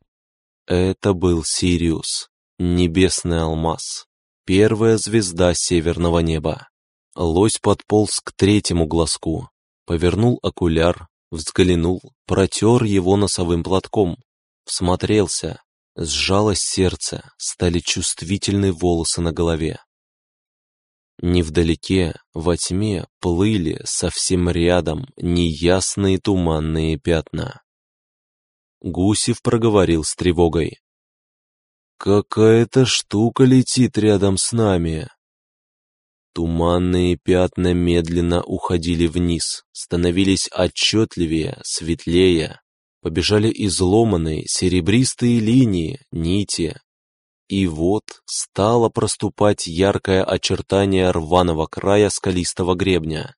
Это был Сириус, небесный алмаз, первая звезда северного неба. Лось подполз к третьему глазку, повернул окуляр, взглянул, протер его носовым платком, всмотрелся, сжалось сердце, стали чувствительны волосы на голове. Невдалеке, во тьме, плыли совсем рядом неясные туманные пятна. Гусев проговорил с тревогой. «Какая-то штука летит рядом с нами. Туманные пятна медленно уходили вниз, становились отчетливее, светлее. Побежали изломанные серебристые линии, нити. И вот стало проступать яркое очертание рваного края скалистого гребня.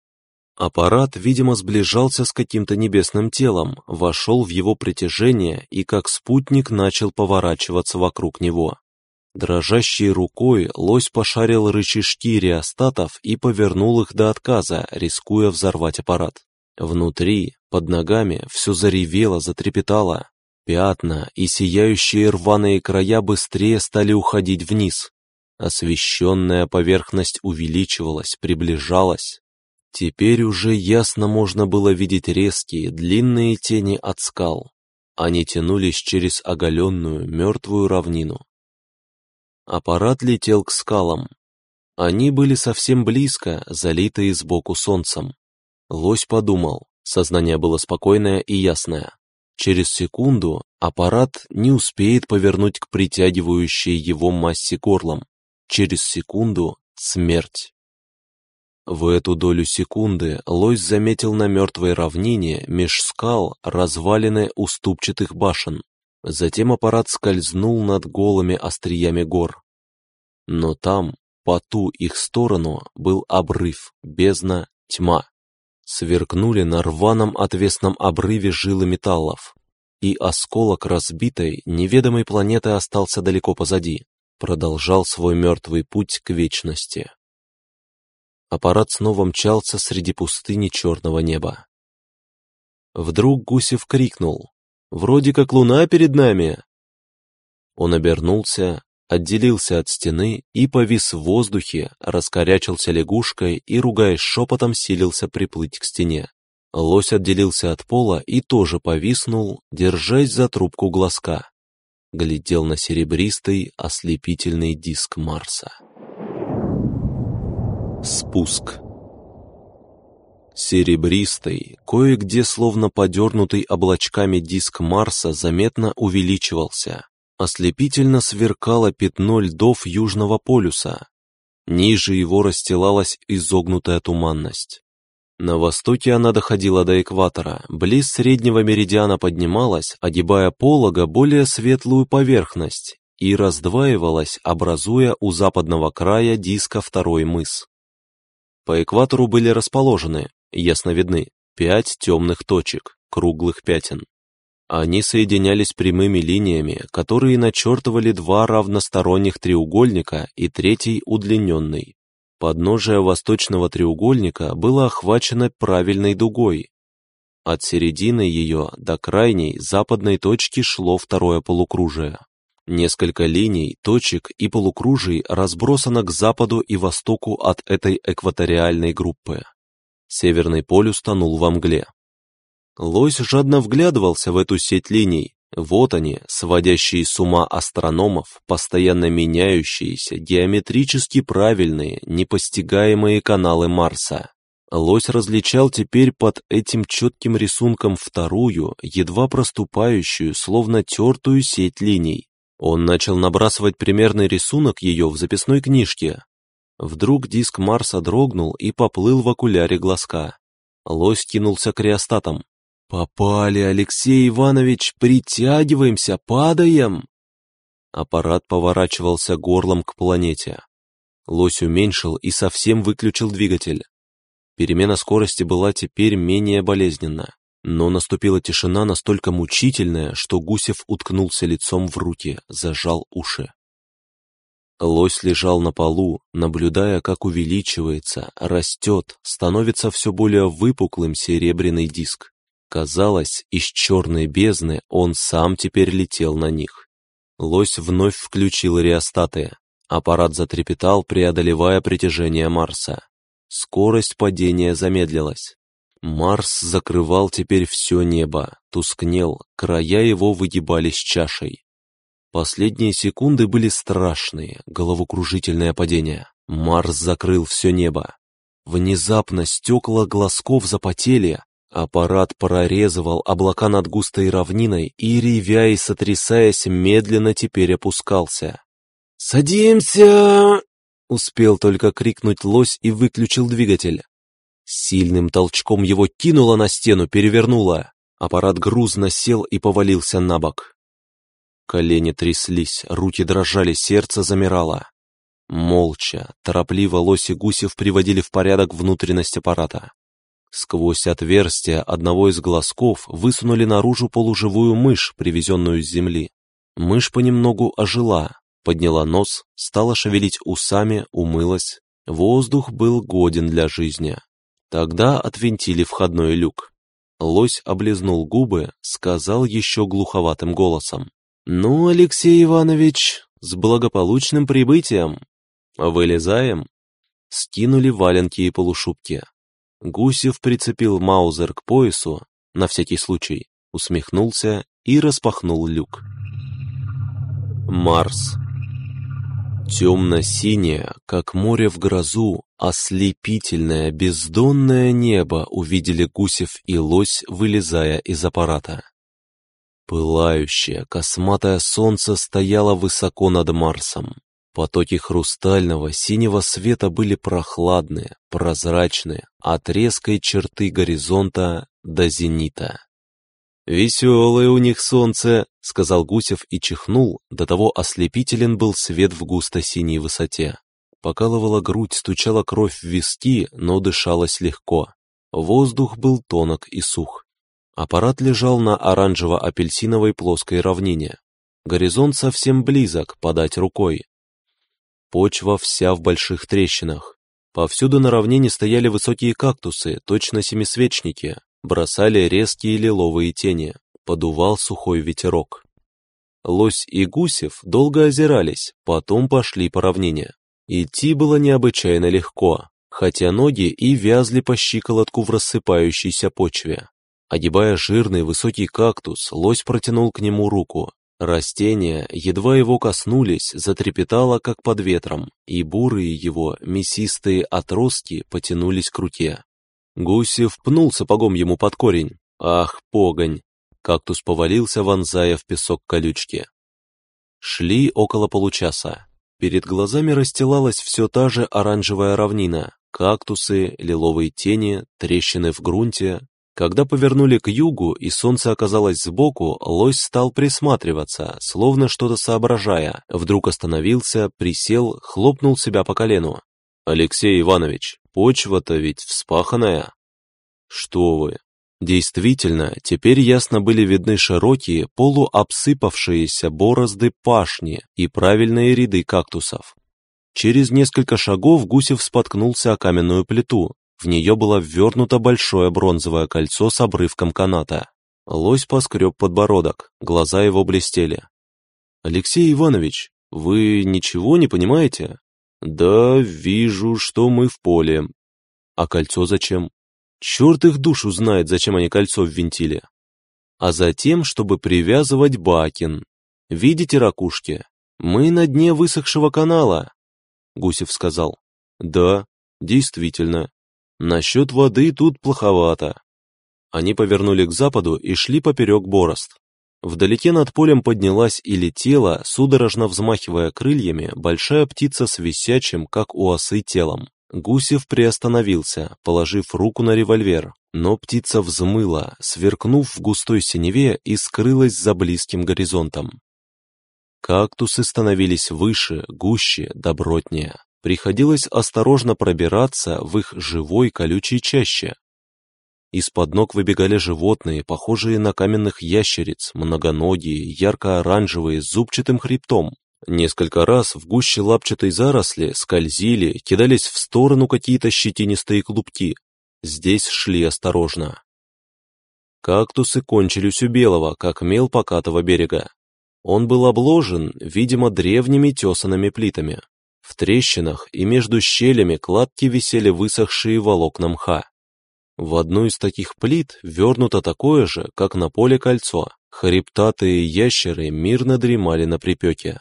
Аппарат, видимо, сближался с каким-то небесным телом, вошел в его притяжение и как спутник начал поворачиваться вокруг него. Дрожащей рукой лось пошарил рычажки реостатов и повернул их до отказа, рискуя взорвать аппарат. Внутри, под ногами, все заревело, затрепетало. Пятна и сияющие рваные края быстрее стали уходить вниз. Освещенная поверхность увеличивалась, приближалась. Теперь уже ясно можно было видеть резкие, длинные тени от скал. Они тянулись через оголенную, мертвую равнину. Аппарат летел к скалам. Они были совсем близко, залитые сбоку солнцем. Лось подумал, сознание было спокойное и ясное. Через секунду аппарат не успеет повернуть к притягивающей его массе горлом. Через секунду — смерть. В эту долю секунды лось заметил на мертвой равнине меж скал развалины уступчатых башен. Затем аппарат скользнул над голыми остриями гор. Но там, по ту их сторону, был обрыв, бездна, тьма. Сверкнули на рваном отвесном обрыве жилы металлов. И осколок разбитой, неведомой планеты остался далеко позади, продолжал свой мертвый путь к вечности. Аппарат снова мчался среди пустыни черного неба. Вдруг Гусев крикнул Вроде как луна перед нами!» Он обернулся, отделился от стены и повис в воздухе, раскорячился лягушкой и, ругаясь шепотом, силился приплыть к стене. Лось отделился от пола и тоже повиснул, держась за трубку глазка. Глядел на серебристый, ослепительный диск Марса. Спуск. Серебристый, кое-где словно подернутый облачками диск Марса заметно увеличивался. Ослепительно сверкало пятно льдов Южного полюса. Ниже его расстилалась изогнутая туманность. На востоке она доходила до экватора, близ среднего меридиана поднималась, огибая полога более светлую поверхность и раздваивалась, образуя у западного края диска второй мыс. По экватору были расположены ясно видны пять темных точек, круглых пятен. Они соединялись прямыми линиями, которые начертывали два равносторонних треугольника и третий удлиненный. Подножие восточного треугольника было охвачено правильной дугой. От середины ее до крайней западной точки шло второе полукружие. Несколько линий, точек и полукружий разбросано к западу и востоку от этой экваториальной группы. Северный полюс тонул во мгле. Лось жадно вглядывался в эту сеть линий. Вот они, сводящие с ума астрономов, постоянно меняющиеся, геометрически правильные, непостигаемые каналы Марса. Лось различал теперь под этим четким рисунком вторую, едва проступающую, словно тертую сеть линий. Он начал набрасывать примерный рисунок ее в записной книжке, Вдруг диск Марса дрогнул и поплыл в окуляре глазка. Лось кинулся к реостатам. «Попали, Алексей Иванович! Притягиваемся! Падаем!» Аппарат поворачивался горлом к планете. Лось уменьшил и совсем выключил двигатель. Перемена скорости была теперь менее болезненна, но наступила тишина настолько мучительная, что Гусев уткнулся лицом в руки, зажал уши. Лось лежал на полу, наблюдая, как увеличивается, растет, становится все более выпуклым серебряный диск. Казалось, из черной бездны он сам теперь летел на них. Лось вновь включил реостаты. Аппарат затрепетал, преодолевая притяжение Марса. Скорость падения замедлилась. Марс закрывал теперь все небо, тускнел, края его выгибались чашей. Последние секунды были страшные, головокружительное падение. Марс закрыл все небо. Внезапно стекла глазков запотели, аппарат прорезывал облака над густой равниной и, ревя и сотрясаясь, медленно теперь опускался. «Садимся!» — успел только крикнуть лось и выключил двигатель. Сильным толчком его кинуло на стену, перевернуло. Аппарат грузно сел и повалился на бок. Колени тряслись, руки дрожали, сердце замирало. Молча, торопливо лось и Гусев приводили в порядок внутренность аппарата. Сквозь отверстие одного из глазков высунули наружу полуживую мышь, привезенную с земли. Мышь понемногу ожила, подняла нос, стала шевелить усами, умылась. Воздух был годен для жизни. Тогда отвинтили входной люк. Лось облизнул губы, сказал еще глуховатым голосом. «Ну, Алексей Иванович, с благополучным прибытием! Вылезаем!» Скинули валенки и полушубки. Гусев прицепил маузер к поясу, на всякий случай, усмехнулся и распахнул люк. Марс. Темно-синее, как море в грозу, ослепительное бездонное небо увидели Гусев и Лось, вылезая из аппарата. Пылающее, косматое солнце стояло высоко над Марсом. Потоки хрустального синего света были прохладные, прозрачные, от резкой черты горизонта до зенита. «Веселое у них солнце», — сказал Гусев и чихнул, до того ослепителен был свет в густо-синей высоте. Покалывала грудь, стучала кровь в виски, но дышалось легко. Воздух был тонок и сух. Аппарат лежал на оранжево-апельсиновой плоской равнине. Горизонт совсем близок, подать рукой. Почва вся в больших трещинах. Повсюду на равнине стояли высокие кактусы, точно семисвечники, бросали резкие лиловые тени, подувал сухой ветерок. Лось и Гусев долго озирались, потом пошли по равнине. Идти было необычайно легко, хотя ноги и вязли по щиколотку в рассыпающейся почве. Огибая жирный высокий кактус, лось протянул к нему руку. Растение, едва его коснулись, затрепетало, как под ветром, и бурые его мясистые отростки потянулись к руке. Гусев пнул сапогом ему под корень. Ах, погонь! Кактус повалился, вонзая в песок колючки. Шли около получаса. Перед глазами расстилалась все та же оранжевая равнина, кактусы, лиловые тени, трещины в грунте. Когда повернули к югу и солнце оказалось сбоку, лось стал присматриваться, словно что-то соображая. Вдруг остановился, присел, хлопнул себя по колену. «Алексей Иванович, почва-то ведь вспаханная». «Что вы!» Действительно, теперь ясно были видны широкие, полуобсыпавшиеся борозды пашни и правильные ряды кактусов. Через несколько шагов Гусев споткнулся о каменную плиту. В нее было ввернуто большое бронзовое кольцо с обрывком каната. Лось поскреб подбородок, глаза его блестели. «Алексей Иванович, вы ничего не понимаете?» «Да, вижу, что мы в поле». «А кольцо зачем?» «Черт их душу знает, зачем они кольцо ввинтили». «А затем, чтобы привязывать бакин. Видите ракушки? Мы на дне высохшего канала», — Гусев сказал. «Да, действительно. Насчет воды тут плоховато». Они повернули к западу и шли поперек борозд. Вдалеке над полем поднялась и летела, судорожно взмахивая крыльями, большая птица с висячим, как у осы, телом. Гусев приостановился, положив руку на револьвер, но птица взмыла, сверкнув в густой синеве и скрылась за близким горизонтом. Кактусы становились выше, гуще, добротнее. Приходилось осторожно пробираться в их живой колючей чаще, из-под ног выбегали животные, похожие на каменных ящериц, многоногие, ярко-оранжевые, с зубчатым хребтом. Несколько раз в гуще лапчатой заросли скользили, кидались в сторону какие-то щетинистые клубки. Здесь шли осторожно. Кактусы кончились у белого, как мел покатого берега. Он был обложен, видимо, древними тесанными плитами. В трещинах и между щелями кладки висели высохшие волокна мха. В одну из таких плит вернуто такое же, как на поле кольцо. Хребтатые ящеры мирно дремали на припеке.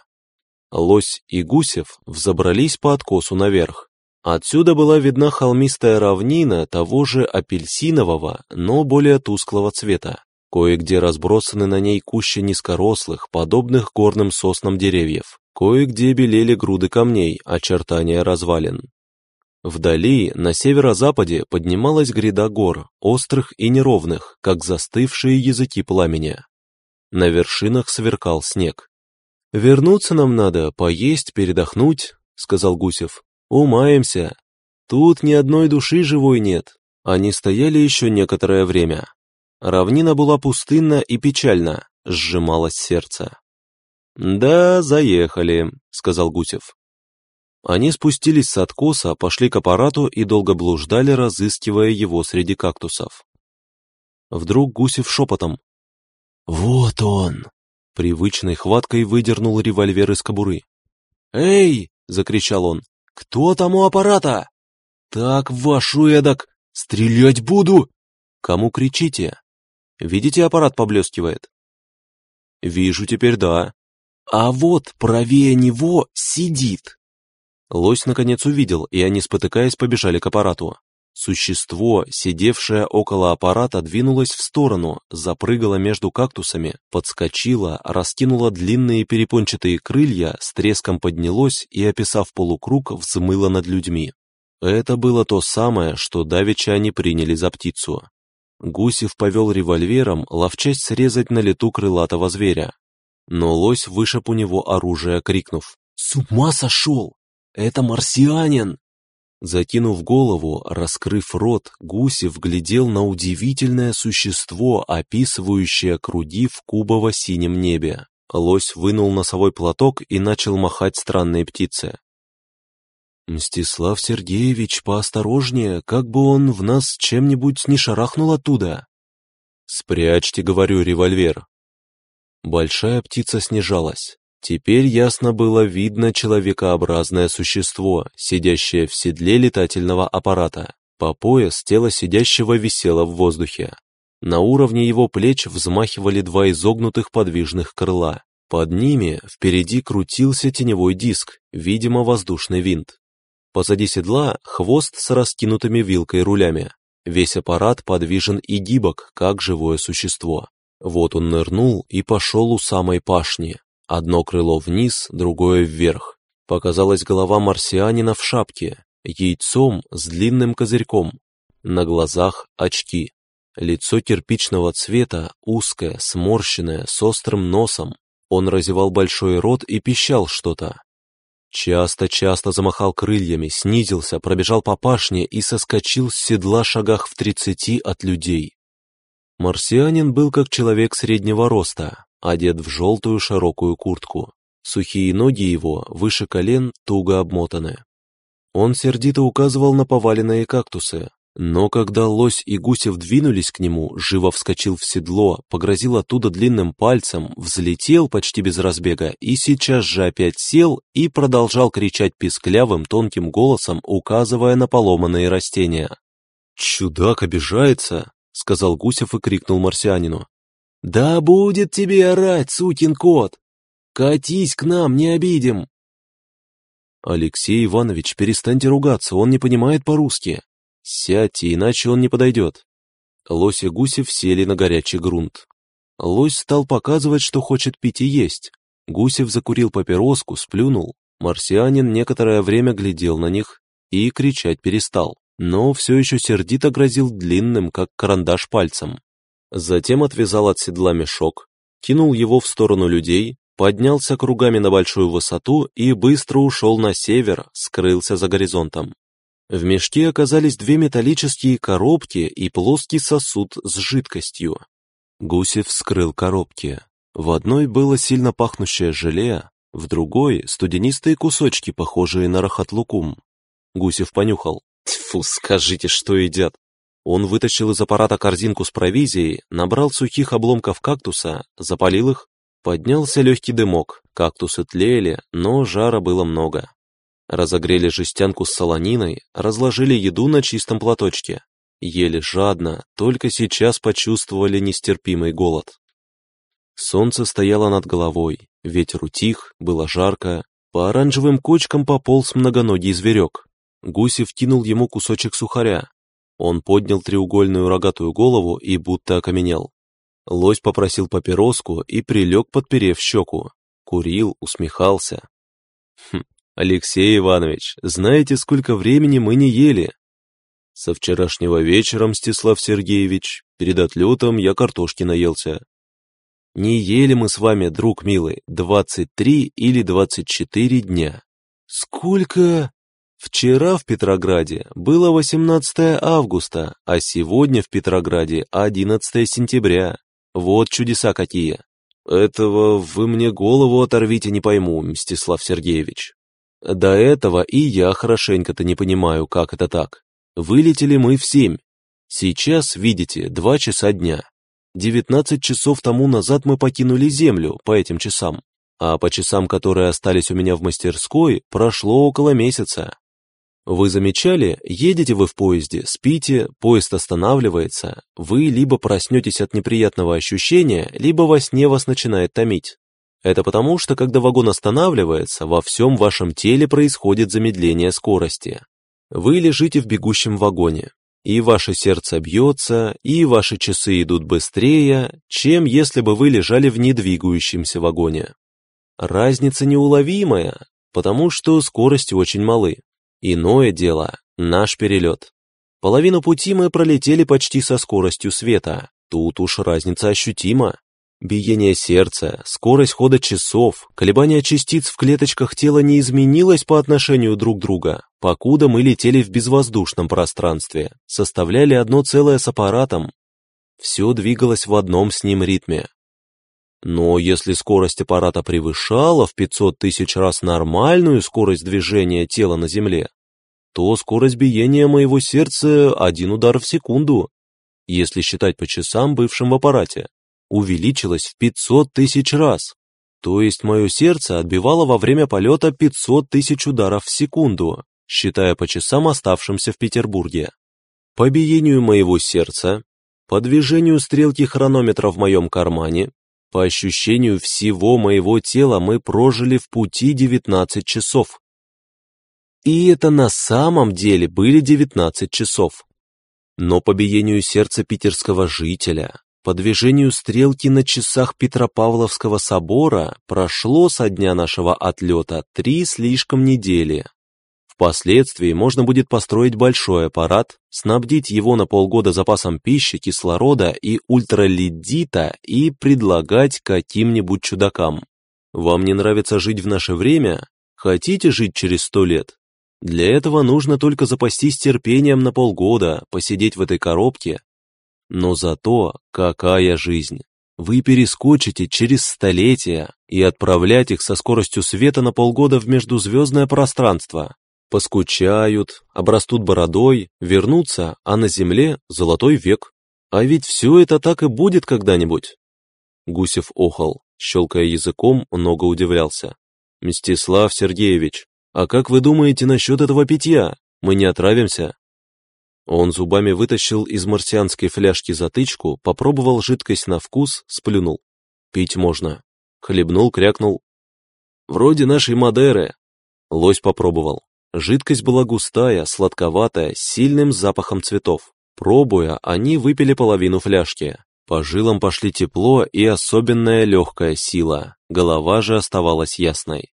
Лось и Гусев взобрались по откосу наверх. Отсюда была видна холмистая равнина того же апельсинового, но более тусклого цвета. Кое-где разбросаны на ней кущи низкорослых, подобных горным соснам деревьев. Кое-где белели груды камней, очертания развалин. Вдали, на северо-западе, поднималась гряда гор, острых и неровных, как застывшие языки пламени. На вершинах сверкал снег. «Вернуться нам надо, поесть, передохнуть», — сказал Гусев. «Умаемся. Тут ни одной души живой нет. Они стояли еще некоторое время. Равнина была пустынна и печальна, сжималось сердце. «Да, заехали», — сказал Гусев. Они спустились с откоса, пошли к аппарату и долго блуждали, разыскивая его среди кактусов. Вдруг Гусев шепотом. «Вот он!» Привычной хваткой выдернул револьвер из кобуры. «Эй!» — закричал он. «Кто там у аппарата?» «Так, вашу эдак! Стрелять буду!» «Кому кричите?» «Видите, аппарат поблескивает?» «Вижу теперь, да». «А вот правее него сидит!» Лось наконец увидел, и они, спотыкаясь, побежали к аппарату. Существо, сидевшее около аппарата, двинулось в сторону, запрыгало между кактусами, подскочило, раскинуло длинные перепончатые крылья, с треском поднялось и, описав полукруг, взмыло над людьми. Это было то самое, что давеча они приняли за птицу. Гусев повел револьвером, ловчась срезать на лету крылатого зверя. Но лось вышиб у него оружие, крикнув «С ума сошел! Это марсианин!» Закинув голову, раскрыв рот, Гусев глядел на удивительное существо, описывающее круги в кубово-синем небе. Лось вынул носовой платок и начал махать странной птице. «Мстислав Сергеевич, поосторожнее, как бы он в нас чем-нибудь не шарахнул оттуда!» «Спрячьте, — говорю, — револьвер!» Большая птица снижалась. Теперь ясно было видно человекообразное существо, сидящее в седле летательного аппарата. По пояс тело сидящего висело в воздухе. На уровне его плеч взмахивали два изогнутых подвижных крыла. Под ними впереди крутился теневой диск, видимо, воздушный винт. Позади седла хвост с раскинутыми вилкой рулями. Весь аппарат подвижен и гибок, как живое существо. Вот он нырнул и пошел у самой пашни. Одно крыло вниз, другое вверх. Показалась голова марсианина в шапке, яйцом с длинным козырьком. На глазах очки. Лицо кирпичного цвета, узкое, сморщенное, с острым носом. Он разевал большой рот и пищал что-то. Часто-часто замахал крыльями, снизился, пробежал по пашне и соскочил с седла шагах в тридцати от людей. Марсианин был как человек среднего роста, одет в желтую широкую куртку. Сухие ноги его, выше колен, туго обмотаны. Он сердито указывал на поваленные кактусы, но когда лось и гусев двинулись к нему, живо вскочил в седло, погрозил оттуда длинным пальцем, взлетел почти без разбега и сейчас же опять сел и продолжал кричать писклявым тонким голосом, указывая на поломанные растения. «Чудак обижается!» — сказал Гусев и крикнул марсианину. «Да будет тебе орать, сукин кот! Катись к нам, не обидим!» «Алексей Иванович, перестаньте ругаться, он не понимает по-русски. Сядьте, иначе он не подойдет. Лось и Гусев сели на горячий грунт. Лось стал показывать, что хочет пить и есть. Гусев закурил папироску, сплюнул. Марсианин некоторое время глядел на них и кричать перестал, но все еще сердито грозил длинным, как карандаш, пальцем. Затем отвязал от седла мешок, кинул его в сторону людей, поднялся кругами на большую высоту и быстро ушел на север, скрылся за горизонтом. В мешке оказались две металлические коробки и плоский сосуд с жидкостью. Гусев вскрыл коробки. В одной было сильно пахнущее желе, в другой — студенистые кусочки, похожие на рахат-лукум. Гусев понюхал. Тьфу, скажите, что едят. Он вытащил из аппарата корзинку с провизией, набрал сухих обломков кактуса, запалил их. Поднялся легкий дымок, кактусы тлели, но жара было много. Разогрели жестянку с солониной, разложили еду на чистом платочке. Ели жадно, только сейчас почувствовали нестерпимый голод. Солнце стояло над головой, ветер утих, было жарко, по оранжевым кочкам пополз многоногий зверек. Гусев кинул ему кусочек сухаря. Он поднял треугольную рогатую голову и будто окаменел. Лось попросил папироску и прилег, подперев щеку. Курил, усмехался. Хм, «Алексей Иванович, знаете, сколько времени мы не ели?» «Со вчерашнего вечера, Мстислав Сергеевич, перед отлетом я картошки наелся». «Не ели мы с вами, друг милый, двадцать три или двадцать четыре дня». «Сколько?» Вчера в Петрограде было 18 августа, а сегодня в Петрограде 11 сентября. Вот чудеса какие. Этого вы мне голову оторвите не пойму, Мстислав Сергеевич. До этого и я хорошенько-то не понимаю, как это так. Вылетели мы в семь. Сейчас, видите, два часа дня. Девятнадцать часов тому назад мы покинули Землю по этим часам, а по часам, которые остались у меня в мастерской, прошло около месяца. Вы замечали, едете вы в поезде, спите, поезд останавливается, вы либо проснетесь от неприятного ощущения, либо во сне вас начинает томить. Это потому, что когда вагон останавливается, во всем вашем теле происходит замедление скорости. Вы лежите в бегущем вагоне, и ваше сердце бьется, и ваши часы идут быстрее, чем если бы вы лежали в недвигающемся вагоне. Разница неуловимая, потому что скорости очень малы. Иное дело – наш перелет. Половину пути мы пролетели почти со скоростью света. Тут уж разница ощутима. Биение сердца, скорость хода часов, колебания частиц в клеточках тела не изменилось по отношению друг к другу, покуда мы летели в безвоздушном пространстве, составляли одно целое с аппаратом. Все двигалось в одном с ним ритме. Но если скорость аппарата превышала в 500 тысяч раз нормальную скорость движения тела на Земле, то скорость биения моего сердца один удар в секунду, если считать по часам, бывшим в аппарате, увеличилась в 500 тысяч раз. То есть мое сердце отбивало во время полета 500 тысяч ударов в секунду, считая по часам, оставшимся в Петербурге. По биению моего сердца, по движению стрелки хронометра в моем кармане, по ощущению всего моего тела мы прожили в пути 19 часов. И это на самом деле были 19 часов. Но по биению сердца питерского жителя, по движению стрелки на часах Петропавловского собора прошло со дня нашего отлета три слишком недели. Впоследствии можно будет построить большой аппарат, снабдить его на полгода запасом пищи, кислорода и ультраледита и предлагать каким-нибудь чудакам. Вам не нравится жить в наше время? Хотите жить через сто лет? Для этого нужно только запастись терпением на полгода, посидеть в этой коробке. Но зато какая жизнь! Вы перескочите через столетия и отправлять их со скоростью света на полгода в междузвездное пространство поскучают, обрастут бородой, вернутся, а на земле золотой век. А ведь все это так и будет когда-нибудь. Гусев охал, щелкая языком, много удивлялся. «Мстислав Сергеевич, а как вы думаете насчет этого питья? Мы не отравимся?» Он зубами вытащил из марсианской фляжки затычку, попробовал жидкость на вкус, сплюнул. «Пить можно». Хлебнул, крякнул. «Вроде нашей Мадеры». Лось попробовал. Жидкость была густая, сладковатая, с сильным запахом цветов. Пробуя, они выпили половину фляжки. По жилам пошли тепло и особенная легкая сила, голова же оставалась ясной.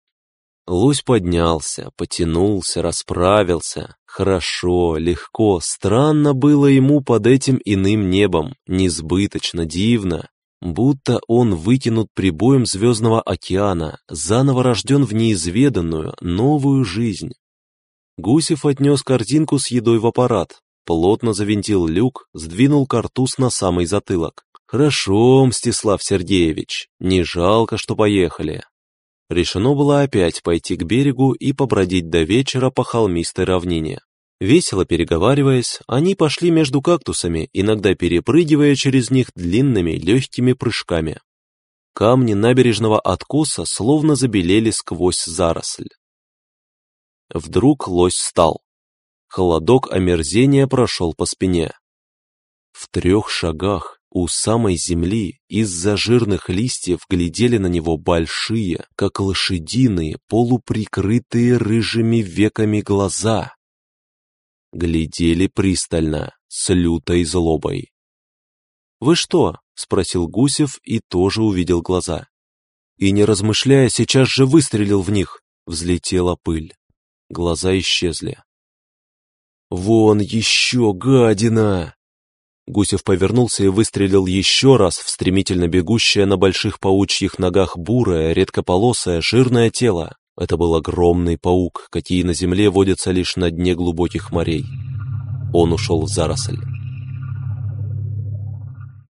Лусь поднялся, потянулся, расправился. Хорошо, легко, странно было ему под этим иным небом, несбыточно, дивно. Будто он выкинут прибоем звездного океана, заново рожден в неизведанную, новую жизнь. Гусев отнес корзинку с едой в аппарат, плотно завинтил люк, сдвинул картуз на самый затылок. «Хорошо, Мстислав Сергеевич, не жалко, что поехали». Решено было опять пойти к берегу и побродить до вечера по холмистой равнине. Весело переговариваясь, они пошли между кактусами, иногда перепрыгивая через них длинными легкими прыжками. Камни набережного откоса словно забелели сквозь заросль. Вдруг лось встал. Холодок омерзения прошел по спине. В трех шагах у самой земли из-за жирных листьев глядели на него большие, как лошадиные, полуприкрытые рыжими веками глаза. Глядели пристально, с лютой злобой. «Вы что?» — спросил Гусев и тоже увидел глаза. И, не размышляя, сейчас же выстрелил в них. Взлетела пыль. Глаза исчезли. «Вон еще, гадина!» Гусев повернулся и выстрелил еще раз в стремительно бегущее на больших паучьих ногах бурое, редкополосое, жирное тело. Это был огромный паук, какие на земле водятся лишь на дне глубоких морей. Он ушел в заросль.